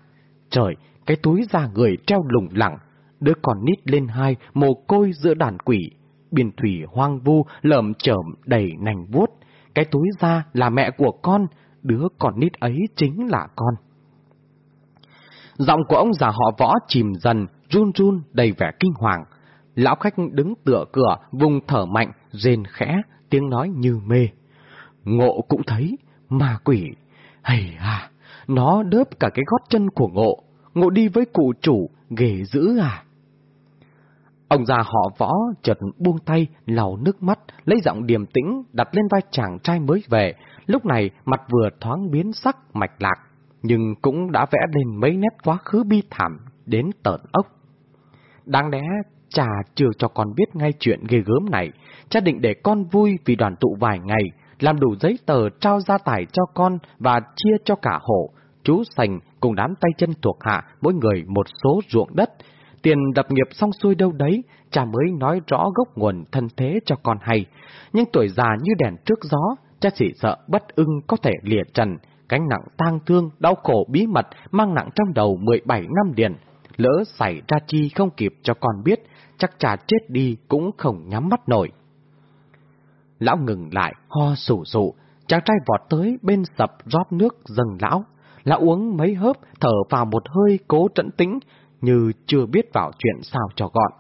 Trời, cái túi da người treo lủng lẳng, đứa con nít lên hai, mồ côi giữa đàn quỷ. Biển thủy hoang vu, lởm chởm đầy nành vuốt. Cái túi da là mẹ của con, đứa con nít ấy chính là con. Giọng của ông già họ võ chìm dần, run run đầy vẻ kinh hoàng. Lão khách đứng tựa cửa, vùng thở mạnh, rên khẽ, tiếng nói như mê. Ngộ cũng thấy, ma quỷ, hầy à, nó đớp cả cái gót chân của ngộ, ngộ đi với cụ chủ, ghề dữ à. Ông già họ võ chợt buông tay, lau nước mắt, lấy giọng điềm tĩnh đặt lên vai chàng trai mới về. Lúc này mặt vừa thoáng biến sắc mạch lạc, nhưng cũng đã vẽ lên mấy nét quá khứ bi thảm đến tợn ốc. Đáng lẽ cha chưa cho con biết ngay chuyện ghê gớm này, cha định để con vui vì đoàn tụ vài ngày, làm đủ giấy tờ trao gia tài cho con và chia cho cả hộ. Chú Sành cùng đám tay chân thuộc hạ mỗi người một số ruộng đất, tiền đập nghiệp xong xuôi đâu đấy, cha mới nói rõ gốc nguồn thân thế cho con hay. Nhưng tuổi già như đèn trước gió, cha chỉ sợ bất ưng có thể lìa trần, cánh nặng tang thương, đau khổ bí mật mang nặng trong đầu 17 năm liền. Lỡ xảy ra chi không kịp cho con biết, chắc cha chết đi cũng không nhắm mắt nổi. Lão ngừng lại, ho sủ sụ, chàng trai vọt tới bên sập rót nước dâng lão. Lão uống mấy hớp, thở vào một hơi cố trấn tĩnh, như chưa biết vào chuyện sao cho gọn.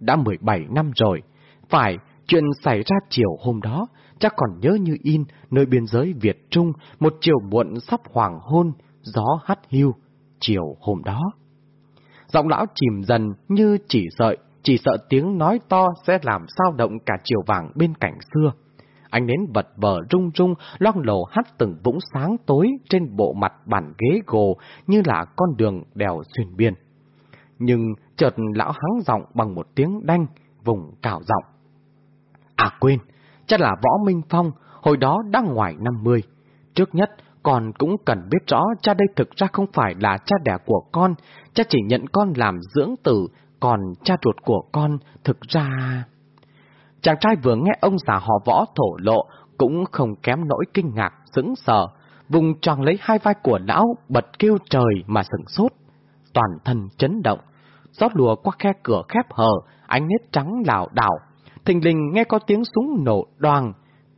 Đã 17 năm rồi, phải, chuyện xảy ra chiều hôm đó, chắc còn nhớ như in, nơi biên giới Việt Trung, một chiều muộn sắp hoàng hôn, gió hắt hiu, chiều hôm đó. Giọng lão chìm dần như chỉ sợi, chỉ sợ tiếng nói to sẽ làm sao động cả chiều vàng bên cạnh xưa. Anh nến vật vờ rung rung, loang lổ hắt từng vũng sáng tối trên bộ mặt bàn ghế gồ như là con đường đèo xuyên biên. Nhưng chợt lão hắng giọng bằng một tiếng đanh, vùng cào giọng. À quên, chắc là Võ Minh Phong, hồi đó đang ngoài 50. Trước nhất, con cũng cần biết rõ cha đây thực ra không phải là cha đẻ của con, cha chỉ nhận con làm dưỡng tử, còn cha ruột của con thực ra... Chàng trai vừa nghe ông già họ võ thổ lộ, cũng không kém nỗi kinh ngạc, sững sờ, vùng tròn lấy hai vai của lão, bật kêu trời mà sừng sốt. Toàn thân chấn động, gió lùa qua khe cửa khép hờ, ánh nét trắng lảo đảo. Thình lình nghe có tiếng súng nổ đoàng,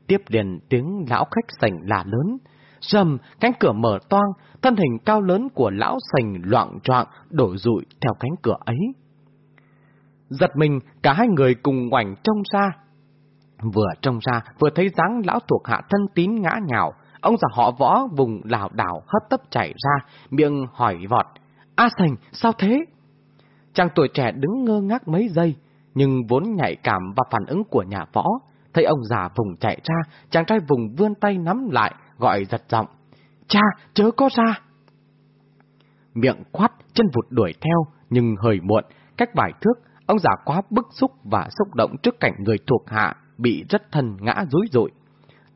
tiếp liền tiếng lão khách sành là lớn. Rầm, cánh cửa mở toang, thân hình cao lớn của lão sành loạn troạn đổ rụi theo cánh cửa ấy. Giật mình, cả hai người cùng ngoảnh trông ra. Vừa trông ra, vừa thấy dáng lão thuộc hạ thân tín ngã nhào. Ông già họ võ vùng lảo đảo hất tấp chạy ra, miệng hỏi vọt. A Sành, sao thế? Chàng tuổi trẻ đứng ngơ ngác mấy giây, nhưng vốn nhạy cảm và phản ứng của nhà võ. Thấy ông già vùng chạy ra, chàng trai vùng vươn tay nắm lại, gọi giật giọng. Cha, chớ có ra! Miệng quát, chân vụt đuổi theo, nhưng hơi muộn, cách vài thước, Ông già quá bức xúc và xúc động trước cảnh người thuộc hạ bị rất thân ngã rúi dội,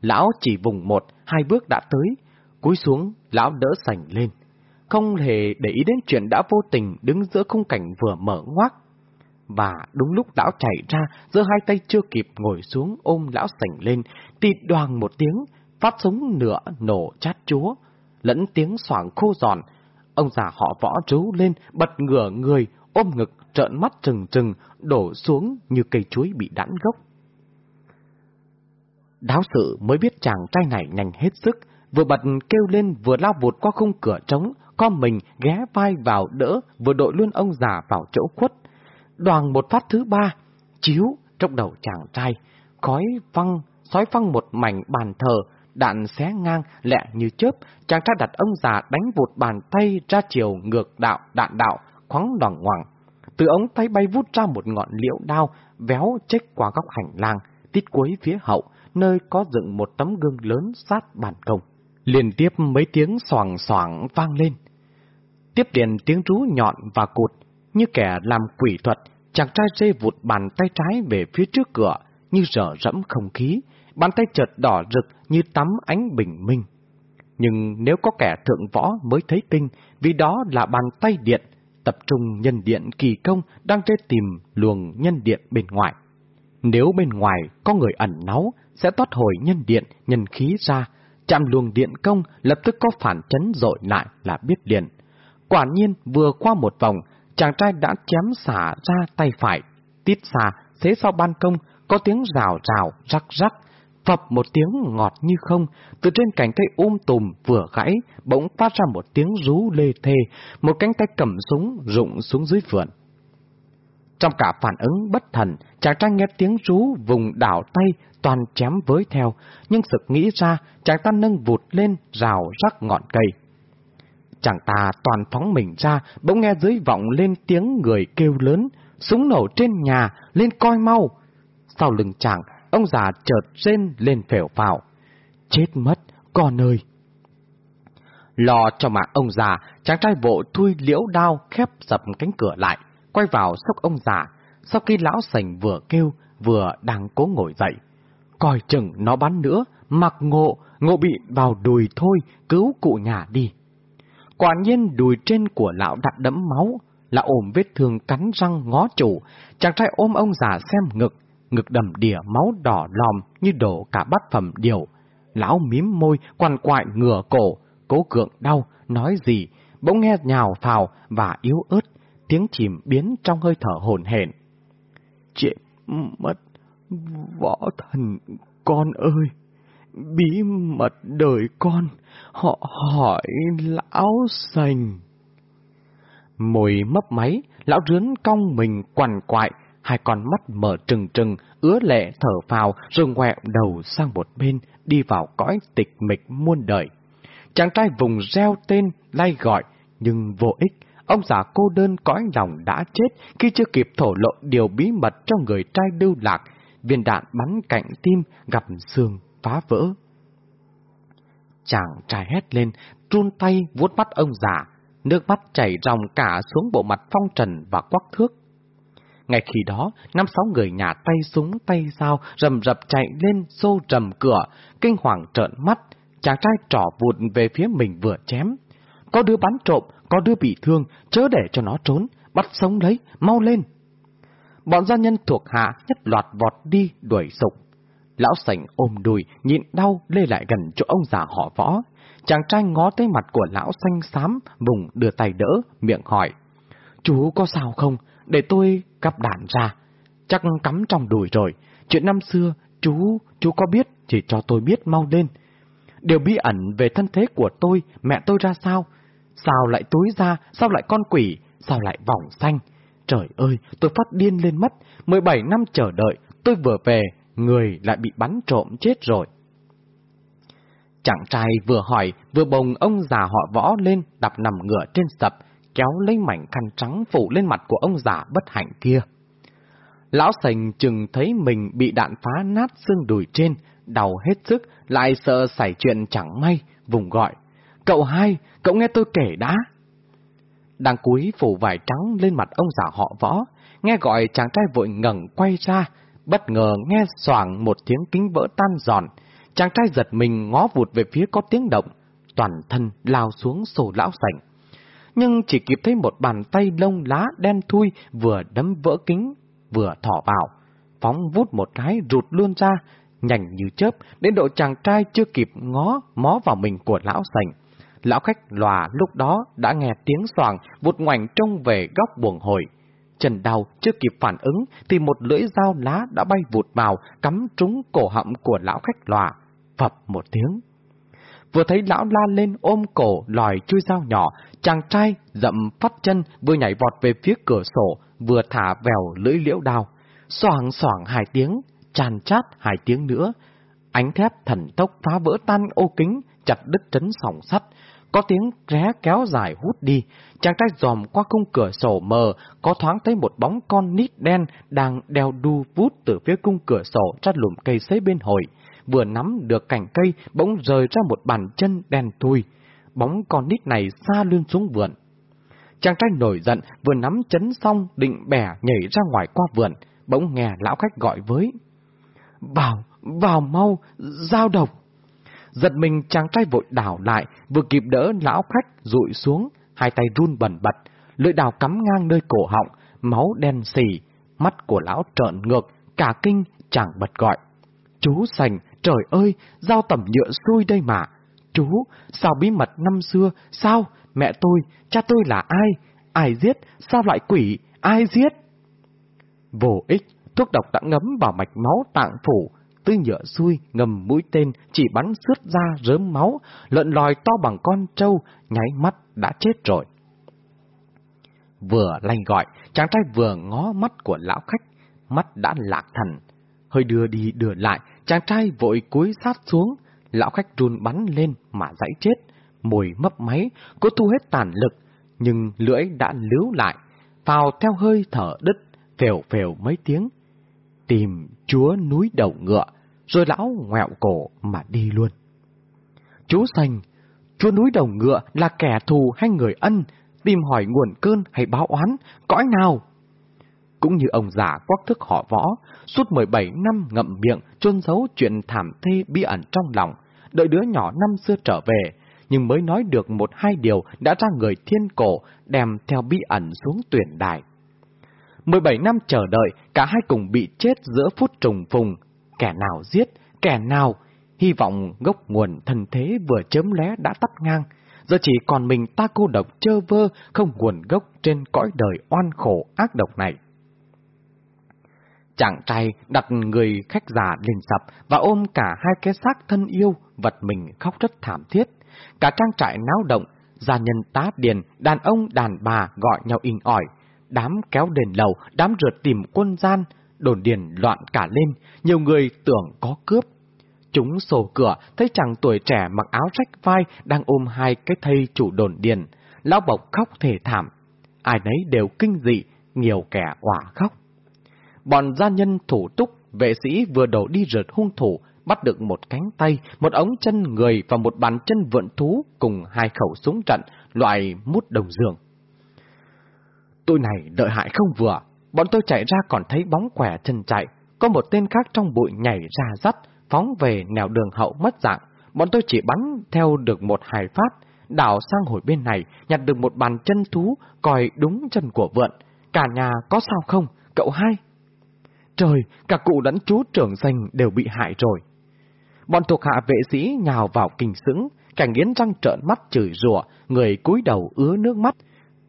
Lão chỉ vùng một, hai bước đã tới, cúi xuống, lão đỡ sành lên. Không hề để ý đến chuyện đã vô tình đứng giữa khung cảnh vừa mở ngoác. Và đúng lúc lão chạy ra, giơ hai tay chưa kịp ngồi xuống ôm lão sành lên, thì đoàn một tiếng, phát súng nửa nổ chát chúa, lẫn tiếng soảng khô giòn. Ông già họ võ rú lên, bật ngửa người, ôm ngực trợn mắt trừng trừng, đổ xuống như cây chuối bị đãn gốc. Đáo sự mới biết chàng trai này nhanh hết sức, vừa bật kêu lên vừa lao vụt qua khung cửa trống, con mình ghé vai vào đỡ, vừa đội luôn ông già vào chỗ khuất. Đoàn một phát thứ ba, chiếu trong đầu chàng trai, khói văng, sói văng một mảnh bàn thờ, đạn xé ngang, lẹ như chớp, chàng trai đặt ông già đánh vụt bàn tay ra chiều ngược đạo, đạn đạo, khoáng đoàng ngoằng. Từ ống tay bay vút ra một ngọn liễu đao, véo chích qua góc hành lang, tít cuối phía hậu, nơi có dựng một tấm gương lớn sát bàn công. Liên tiếp mấy tiếng xoàng soảng vang lên. Tiếp liền tiếng rú nhọn và cụt, như kẻ làm quỷ thuật, chàng trai dê vụt bàn tay trái về phía trước cửa, như rở rẫm không khí, bàn tay chợt đỏ rực như tắm ánh bình minh. Nhưng nếu có kẻ thượng võ mới thấy tinh, vì đó là bàn tay điện, tập trung nhân điện kỳ công đang trên tìm luồng nhân điện bên ngoài. Nếu bên ngoài có người ẩn náu, sẽ toát hồi nhân điện, nhân khí ra, chạm luồng điện công lập tức có phản chấn dội lại là biết điện. Quả nhiên vừa qua một vòng, chàng trai đã chém xả ra tay phải, tít xả, thế sau ban công, có tiếng rào rào, rắc rắc, phập một tiếng ngọt như không, từ trên cành cây um tùm vừa gãy, bỗng phát ra một tiếng rú lê thê, một cánh tay cầm súng rụng xuống dưới vườn. Trong cả phản ứng bất thần, chàng trai nghe tiếng rú vùng đảo tay, toàn chém với theo, nhưng sực nghĩ ra, chàng ta nâng vụt lên, rào rắc ngọn cây. Chàng ta toàn phóng mình ra, bỗng nghe dưới vọng lên tiếng người kêu lớn, súng nổ trên nhà, lên coi mau. Sau lưng chàng, ông già chợt rên lên phèo phào. Chết mất, con ơi! Lo cho mạng ông già, chàng trai vội thui liễu đao khép dập cánh cửa lại, quay vào sốc ông già. Sau khi lão sành vừa kêu, vừa đang cố ngồi dậy. Coi chừng nó bắn nữa, mặc ngộ, ngộ bị vào đùi thôi, cứu cụ nhà đi. Quả nhiên đùi trên của lão đã đẫm máu, là ôm vết thương cắn răng ngó chủ, chàng trai ôm ông già xem ngực, ngực đầm đìa máu đỏ lòm như đổ cả bát phẩm điều. Lão mím môi, quằn quại ngửa cổ, cố cưỡng đau, nói gì, bỗng nghe nhào phào và yếu ớt, tiếng chìm biến trong hơi thở hồn hển. Chết mất, võ thần con ơi, bí mật đời con, họ hỏi lão sành. Mồi mấp máy, lão rướn cong mình quằn quại, hai con mắt mở trừng trừng, ứa lệ thở phào rồi ngoẹo đầu sang một bên, đi vào cõi tịch mịch muôn đời. Chàng trai vùng reo tên, lay gọi, nhưng vô ích. Ông già cô đơn cõi lòng đã chết khi chưa kịp thổ lộ điều bí mật cho người trai lưu lạc. Viên đạn bắn cạnh tim, gặp xương, phá vỡ. Chàng trai hét lên, run tay vuốt mắt ông già, nước mắt chảy ròng cả xuống bộ mặt phong trần và quắc thước. Ngay khi đó, năm sáu người nhà tay súng tay dao rầm rập chạy lên xô rầm cửa, kinh hoàng trợn mắt, chàng trai trỏ vụt về phía mình vừa chém. Có đứa bắn trộm, có đứa bị thương, chớ để cho nó trốn, bắt sống lấy, mau lên. Bọn gia nhân thuộc hạ nhất loạt vọt đi đuổi sục. Lão sảnh ôm đùi, nhịn đau lê lại gần chỗ ông già họ võ. Chàng trai ngó tới mặt của lão xanh xám, vùng đưa tay đỡ, miệng hỏi. Chú có sao không? Để tôi cắp đạn ra. Chắc cắm trong đùi rồi. Chuyện năm xưa, chú, chú có biết, chỉ cho tôi biết mau lên. Điều bí ẩn về thân thế của tôi, mẹ tôi ra sao? Sao lại túi ra, sao lại con quỷ, sao lại vòng xanh? Trời ơi, tôi phát điên lên mất, 17 năm chờ đợi, tôi vừa về, người lại bị bắn trộm chết rồi. Chàng trai vừa hỏi, vừa bồng ông già họ võ lên, đập nằm ngựa trên sập, kéo lấy mảnh khăn trắng phủ lên mặt của ông già bất hạnh kia. Lão sành chừng thấy mình bị đạn phá nát xương đùi trên, đau hết sức, lại sợ xảy chuyện chẳng may, vùng gọi. Cậu hai, cậu nghe tôi kể đã. Đang cúi phủ vải trắng lên mặt ông già họ võ, nghe gọi chàng trai vội ngẩng quay ra, bất ngờ nghe soảng một tiếng kính vỡ tan giòn. Chàng trai giật mình ngó vụt về phía có tiếng động, toàn thân lao xuống sổ lão sành. Nhưng chỉ kịp thấy một bàn tay lông lá đen thui vừa đấm vỡ kính, vừa thỏ vào. Phóng vút một cái rụt luôn ra, nhanh như chớp, đến độ chàng trai chưa kịp ngó mó vào mình của lão sành. Lão khách lòa lúc đó đã nghe tiếng soàng vụt ngoảnh trông về góc buồng hồi. Trần đau chưa kịp phản ứng thì một lưỡi dao lá đã bay vụt vào cắm trúng cổ họng của lão khách lòa. Phập một tiếng. Vừa thấy lão la lên ôm cổ lòi chui dao nhỏ, chàng trai dậm phát chân vừa nhảy vọt về phía cửa sổ, vừa thả vèo lưỡi liễu đao. Soảng soảng hai tiếng, tràn chát hai tiếng nữa. Ánh thép thần tốc phá vỡ tan ô kính, chặt đứt trấn sòng sắt. Có tiếng ré kéo dài hút đi, chàng trai dòm qua khung cửa sổ mờ, có thoáng thấy một bóng con nít đen đang đeo đu vút từ phía cung cửa sổ ra lùm cây xế bên hồi. Vừa nắm được cành cây, bỗng rời ra một bàn chân đen thui. Bóng con nít này xa lưng xuống vườn. Chàng trai nổi giận, vừa nắm chấn xong, định bẻ nhảy ra ngoài qua vườn, bỗng nghe lão khách gọi với. Vào, vào mau, giao độc. Giật mình chàng trai vội đảo lại, vừa kịp đỡ lão khách rụi xuống, hai tay run bẩn bật, lưỡi đào cắm ngang nơi cổ họng, máu đen xì, mắt của lão trợn ngược, cả kinh chàng bật gọi. Chú sành, trời ơi, giao tẩm nhựa xui đây mà. Chú, sao bí mật năm xưa, sao, mẹ tôi, cha tôi là ai, ai giết, sao lại quỷ, ai giết? Vô ích, thuốc độc đã ngấm vào mạch máu tạng phủ, tư nhựa xui ngầm mũi tên chỉ bắn xước ra rớm máu, lợn lòi to bằng con trâu, nháy mắt đã chết rồi. Vừa lanh gọi, chàng trai vừa ngó mắt của lão khách, mắt đã lạc thần. Hơi đưa đi đưa lại, chàng trai vội cúi sát xuống, lão khách run bắn lên mà dãy chết, mùi mấp máy, cố thu hết tàn lực, nhưng lưỡi đã lưu lại, vào theo hơi thở đứt, phèo phèo mấy tiếng. Tìm chúa núi đầu ngựa, rồi lão ngoẹo cổ mà đi luôn. Chú xanh, chúa núi đầu ngựa là kẻ thù hay người ân, tìm hỏi nguồn cơn hay báo oán, cõi nào? Cũng như ông già quắc thức họ võ, suốt 17 năm ngậm miệng, chôn giấu chuyện thảm thê bí ẩn trong lòng, đợi đứa nhỏ năm xưa trở về, nhưng mới nói được một hai điều đã ra người thiên cổ đem theo bí ẩn xuống tuyển đài. 17 năm chờ đợi, cả hai cùng bị chết giữa phút trùng phùng, kẻ nào giết, kẻ nào, hy vọng gốc nguồn thân thế vừa chớm lé đã tắt ngang, giờ chỉ còn mình ta cô độc chơ vơ, không nguồn gốc trên cõi đời oan khổ ác độc này. Chàng trai đặt người khách già lên sập và ôm cả hai cái xác thân yêu, vật mình khóc rất thảm thiết. Cả trang trại náo động, gia nhân tá điền, đàn ông đàn bà gọi nhau inh ỏi. Đám kéo đền lầu, đám rượt tìm quân gian, đồn điền loạn cả lên, nhiều người tưởng có cướp. Chúng sổ cửa, thấy chàng tuổi trẻ mặc áo rách vai đang ôm hai cái thây chủ đồn điền. Lão bộc khóc thể thảm. Ai nấy đều kinh dị, nhiều kẻ quả khóc. Bọn gia nhân thủ túc, vệ sĩ vừa đổ đi rượt hung thủ, bắt được một cánh tay, một ống chân người và một bàn chân vượn thú cùng hai khẩu súng trận, loại mút đồng giường. Tụi này đợi hại không vừa, bọn tôi chạy ra còn thấy bóng quẻ chân chạy, có một tên khác trong bụi nhảy ra dắt, phóng về nẻo đường hậu mất dạng. Bọn tôi chỉ bắn theo được một hài phát, đảo sang hồi bên này, nhặt được một bàn chân thú, còi đúng chân của vượn. Cả nhà có sao không, cậu hai? Trời, cả cụ lẫn chú trưởng danh đều bị hại rồi. Bọn thuộc hạ vệ sĩ nhào vào kinh sững, cảnh yến răng trợn mắt chửi rủa, người cúi đầu ứa nước mắt.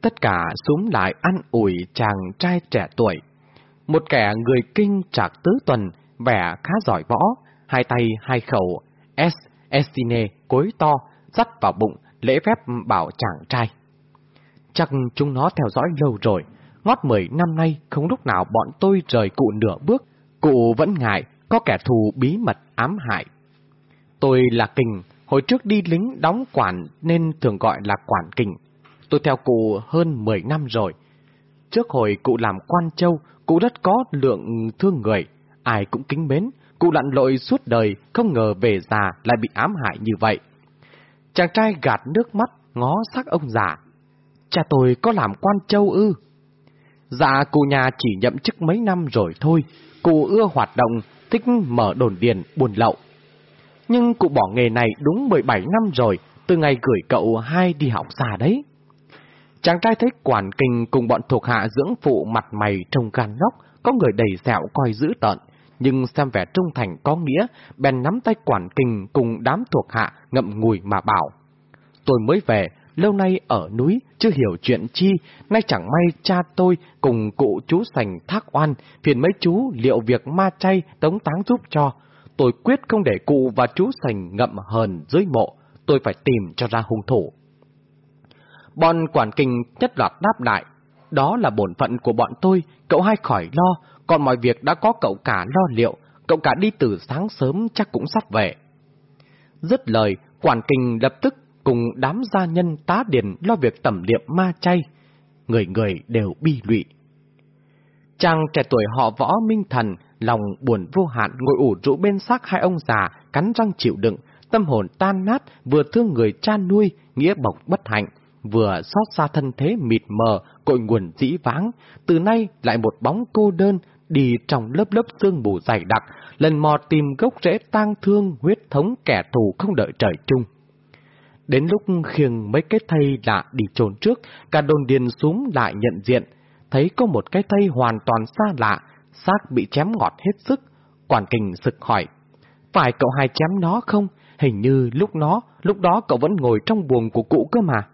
Tất cả súng lại ăn ủi chàng trai trẻ tuổi. Một kẻ người kinh trạc tứ tuần, vẻ khá giỏi võ, hai tay hai khẩu, S, Estine, cối to, dắt vào bụng, lễ phép bảo chàng trai. Chắc chúng nó theo dõi lâu rồi, ngót mười năm nay không lúc nào bọn tôi rời cụ nửa bước, cụ vẫn ngại, có kẻ thù bí mật ám hại. Tôi là Kình, hồi trước đi lính đóng quản nên thường gọi là quản kình. Tôi theo cụ hơn 10 năm rồi. Trước hồi cụ làm quan châu, cụ rất có lượng thương người, ai cũng kính mến, cụ lặn lội suốt đời, không ngờ về già lại bị ám hại như vậy. Chàng trai gạt nước mắt, ngó sắc ông già. Cha tôi có làm quan châu ư? Dạ cụ nhà chỉ nhậm chức mấy năm rồi thôi, cụ ưa hoạt động, thích mở đồn điền, buồn lậu. Nhưng cụ bỏ nghề này đúng 17 năm rồi, từ ngày gửi cậu hai đi học xa đấy. Chàng trai thấy quản kinh cùng bọn thuộc hạ dưỡng phụ mặt mày trông gan ngóc, có người đầy dẹo coi dữ tợn, nhưng xem vẻ trung thành có nghĩa, bèn nắm tay quản kinh cùng đám thuộc hạ ngậm ngùi mà bảo. Tôi mới về, lâu nay ở núi, chưa hiểu chuyện chi, nay chẳng may cha tôi cùng cụ chú sành thác oan, phiền mấy chú liệu việc ma chay tống táng giúp cho. Tôi quyết không để cụ và chú sành ngậm hờn dưới mộ, tôi phải tìm cho ra hung thủ. Bọn quản kinh nhất loạt đáp lại, đó là bổn phận của bọn tôi, cậu hai khỏi lo, còn mọi việc đã có cậu cả lo liệu, cậu cả đi từ sáng sớm chắc cũng sắp về. Dứt lời, quản kinh lập tức cùng đám gia nhân tá điền lo việc tẩm liệm ma chay. Người người đều bi lụy. Chàng trẻ tuổi họ võ minh thần, lòng buồn vô hạn ngồi ủ rũ bên xác hai ông già, cắn răng chịu đựng, tâm hồn tan nát, vừa thương người cha nuôi, nghĩa bọc bất hạnh, vừa xót xa thân thế mịt mờ, cội nguồn dĩ vãng, từ nay lại một bóng cô đơn, đi trong lớp lớp sương mù dày đặc, lần mò tìm gốc rễ tang thương huyết thống kẻ thù không đợi trời chung. Đến lúc khiêng mấy cái thây lạ đi trồn trước, cả đồn điền xuống lại nhận diện, thấy có một cái thây hoàn toàn xa lạ, xác bị chém ngọt hết sức. Quản kình sực hỏi, phải cậu hai chém nó không? Hình như lúc nó, lúc đó cậu vẫn ngồi trong buồng của cụ cơ mà.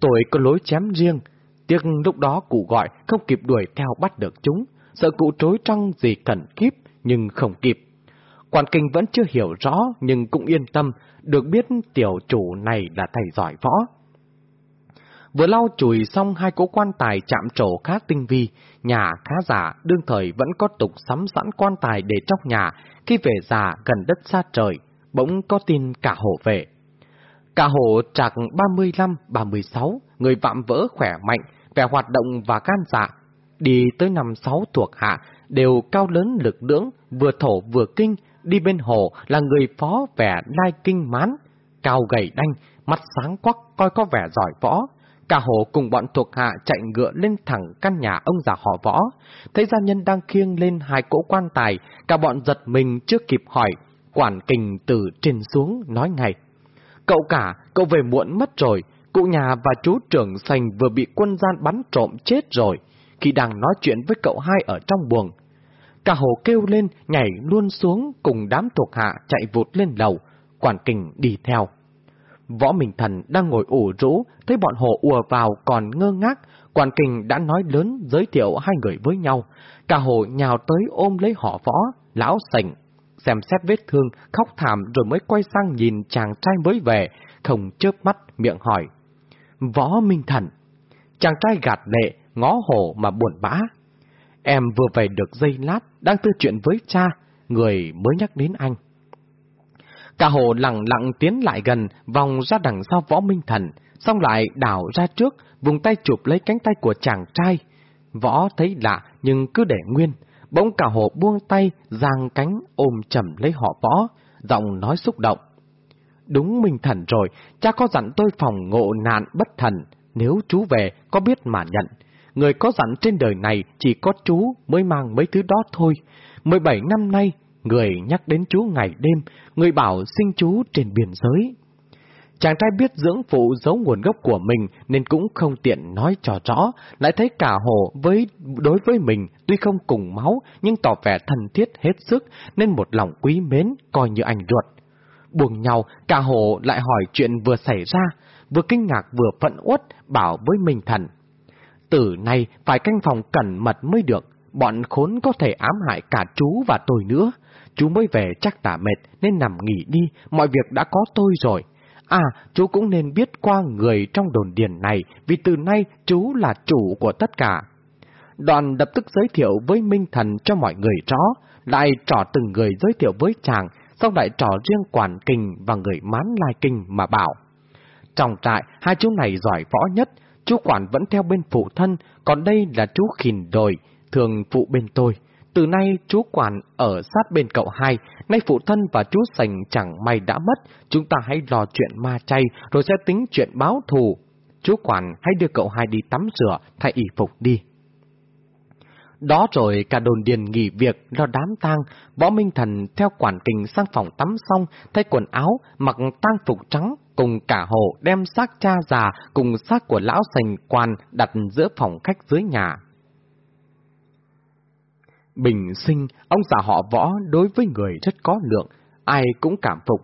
Tôi có lối chém riêng, tiếc lúc đó cụ gọi không kịp đuổi theo bắt được chúng, sợ cụ trối trăng gì cẩn kíp nhưng không kịp. Quản kinh vẫn chưa hiểu rõ nhưng cũng yên tâm, được biết tiểu chủ này là thầy giỏi võ. Vừa lau chùi xong hai cố quan tài chạm trổ khá tinh vi, nhà khá giả đương thời vẫn có tục sắm sẵn quan tài để trong nhà, khi về già gần đất xa trời, bỗng có tin cả hổ về. Cả hổ trạc 35-36, người vạm vỡ khỏe mạnh, vẻ hoạt động và gan dạ. đi tới năm sáu thuộc hạ, đều cao lớn lực lưỡng, vừa thổ vừa kinh, đi bên hồ là người phó vẻ lai kinh mán, cao gầy đanh, mắt sáng quắc coi có vẻ giỏi võ. Cả hồ cùng bọn thuộc hạ chạy ngựa lên thẳng căn nhà ông già họ võ. Thấy gia nhân đang khiêng lên hai cỗ quan tài, cả bọn giật mình trước kịp hỏi. Quản kình từ trên xuống nói ngay. Cậu cả, cậu về muộn mất rồi. Cụ nhà và chú trưởng sành vừa bị quân gian bắn trộm chết rồi. Khi đang nói chuyện với cậu hai ở trong buồng, Cả hồ kêu lên, nhảy luôn xuống cùng đám thuộc hạ chạy vụt lên lầu, quản kình đi theo. Võ Minh Thần đang ngồi ủ rũ, thấy bọn hồ ùa vào còn ngơ ngác, quản kình đã nói lớn giới thiệu hai người với nhau. Cả hồ nhào tới ôm lấy họ võ, lão sành, xem xét vết thương, khóc thảm rồi mới quay sang nhìn chàng trai mới về, không chớp mắt miệng hỏi. Võ Minh Thần. Chàng trai gạt lệ, ngó hồ mà buồn bã. Em vừa về được giây lát, đang tư chuyện với cha, người mới nhắc đến anh. Cả hồ lặng lặng tiến lại gần, vòng ra đằng sau võ minh thần, xong lại đảo ra trước, vùng tay chụp lấy cánh tay của chàng trai. Võ thấy lạ, nhưng cứ để nguyên. Bỗng cả hồ buông tay, giang cánh ôm chầm lấy họ võ, giọng nói xúc động. Đúng minh thần rồi, cha có dặn tôi phòng ngộ nạn bất thần, nếu chú về có biết mà nhận, người có dặn trên đời này chỉ có chú mới mang mấy thứ đó thôi. 17 năm nay, người nhắc đến chú ngày đêm, người bảo sinh chú trên biên giới. Chàng trai biết dưỡng phụ giấu nguồn gốc của mình nên cũng không tiện nói cho rõ, lại thấy cả hồ với đối với mình tuy không cùng máu nhưng tỏ vẻ thân thiết hết sức nên một lòng quý mến coi như anh ruột. Buồn nhau, cả hồ lại hỏi chuyện vừa xảy ra, vừa kinh ngạc vừa phận uất bảo với mình thần. Từ nay phải canh phòng cẩn mật mới được, bọn khốn có thể ám hại cả chú và tôi nữa. Chú mới về chắc đã mệt nên nằm nghỉ đi, mọi việc đã có tôi rồi. À, chú cũng nên biết qua người trong đồn điền này, vì từ nay chú là chủ của tất cả. Đoàn lập tức giới thiệu với Minh Thần cho mọi người rõ, lại trò từng người giới thiệu với chàng, sau lại trò riêng quản kinh và người mán lai kinh mà bảo. Trong trại, hai chú này giỏi võ nhất, chú quản vẫn theo bên phụ thân, còn đây là chú khìn đồi, thường phụ bên tôi. Từ nay chú quản ở sát bên cậu hai, nay phụ thân và chú sành chẳng may đã mất, chúng ta hãy lo chuyện ma chay rồi sẽ tính chuyện báo thù. Chú quản hãy đưa cậu hai đi tắm rửa, thay y phục đi. Đó rồi cả đồn điền nghỉ việc lo đám tang, võ minh thần theo quản kình sang phòng tắm xong, thay quần áo, mặc tang phục trắng, cùng cả hộ đem xác cha già cùng xác của lão sành quan đặt giữa phòng khách dưới nhà. Bình sinh, ông già họ võ đối với người rất có lượng, ai cũng cảm phục.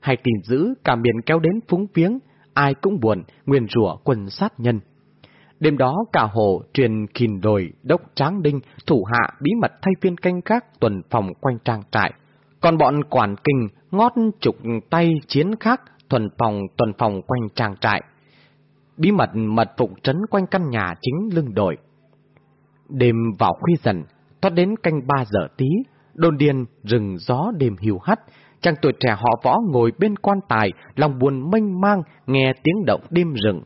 Hay tin giữ, cả miền kéo đến phúng viếng, ai cũng buồn, nguyên rủa quần sát nhân. Đêm đó cả hồ truyền kìn đồi, đốc tráng đinh, thủ hạ bí mật thay phiên canh gác tuần phòng quanh trang trại. Còn bọn quản kinh ngót trục tay chiến khác tuần phòng tuần phòng quanh trang trại. Bí mật mật phục trấn quanh căn nhà chính lưng đồi. Đêm vào khuya dần, thoát đến canh ba giờ tí, đồn điền, rừng gió đêm hiu hắt, chàng tuổi trẻ họ võ ngồi bên quan tài, lòng buồn mênh mang, nghe tiếng động đêm rừng.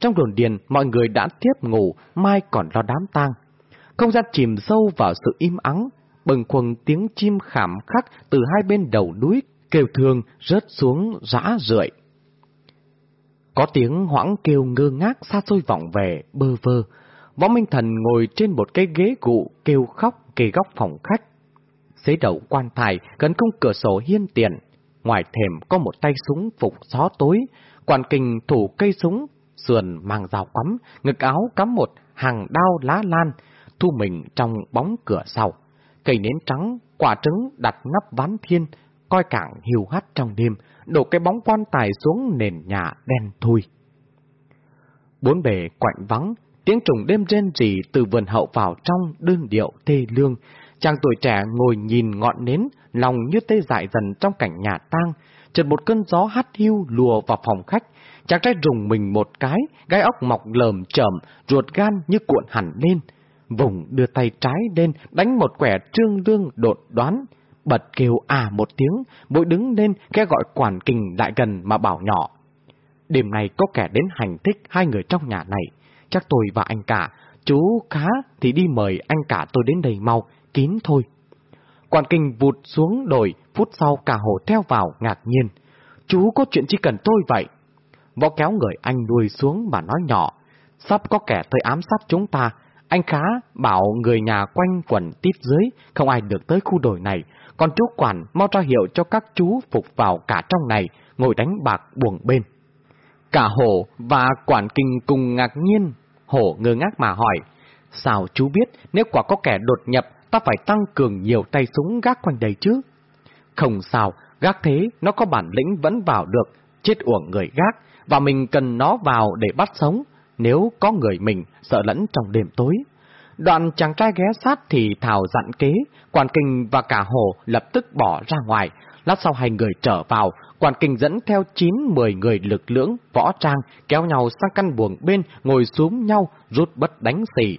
Trong đồn điền, mọi người đã tiếp ngủ, mai còn lo đám tang. Không gian chìm sâu vào sự im ắng, bừng quần tiếng chim khảm khắc từ hai bên đầu núi kêu thương rớt xuống rã rượi. Có tiếng hoãng kêu ngơ ngác xa xôi vọng về, bơ vơ. Võ Minh Thần ngồi trên một cái ghế cụ kêu khóc kề góc phòng khách. Xế đầu quan tài gần cung cửa sổ hiên tiền. Ngoài thềm có một tay súng phục gió tối, quản kình thủ cây súng, sườn mang dao quắm, ngực áo cắm một hàng đao lá lan, thu mình trong bóng cửa sau. Cây nến trắng, quả trứng đặt nắp ván thiên, coi cảng hiu hắt trong đêm, đổ cái bóng quan tài xuống nền nhà đen thui. Bốn bề quạnh vắng, tiếng trùng đêm rên rỉ từ vườn hậu vào trong đơn điệu tê lương. Chàng tuổi trẻ ngồi nhìn ngọn nến, lòng như tê dại dần trong cảnh nhà tang. Chợt một cơn gió hắt hiu lùa vào phòng khách, chàng trai rùng mình một cái, gai ốc mọc lờm chởm, ruột gan như cuộn hẳn lên. Vùng đưa tay trái lên, đánh một quẻ trương lương đột đoán, bật kêu à một tiếng, mỗi đứng lên khe gọi quản kình lại gần mà bảo nhỏ. Đêm này có kẻ đến hành thích hai người trong nhà này, chắc tôi và anh cả, chú khá thì đi mời anh cả tôi đến đây mau, kín thôi. Quản kinh vụt xuống đồi, phút sau cả hồ theo vào ngạc nhiên. Chú có chuyện chỉ cần tôi vậy. Võ kéo người anh đuôi xuống mà nói nhỏ. Sắp có kẻ tới ám sát chúng ta. Anh khá bảo người nhà quanh quần tít dưới, không ai được tới khu đồi này. Còn chú quản mau cho hiệu cho các chú phục vào cả trong này, ngồi đánh bạc buồng bên. Cả hổ và quản kinh cùng ngạc nhiên. Hổ ngơ ngác mà hỏi, sao chú biết nếu quả có kẻ đột nhập, ta phải tăng cường nhiều tay súng gác quanh đây chứ? Không sao, gác thế, nó có bản lĩnh vẫn vào được, chết uổng người gác, và mình cần nó vào để bắt sống, nếu có người mình sợ lẫn trong đêm tối. Đoạn chàng trai ghé sát thì Thảo dặn kế, quan kinh và cả hồ lập tức bỏ ra ngoài. Lát sau hai người trở vào, quan kinh dẫn theo 9-10 người lực lưỡng, võ trang, kéo nhau sang căn buồng bên, ngồi xuống nhau, rút bất đánh xỉ,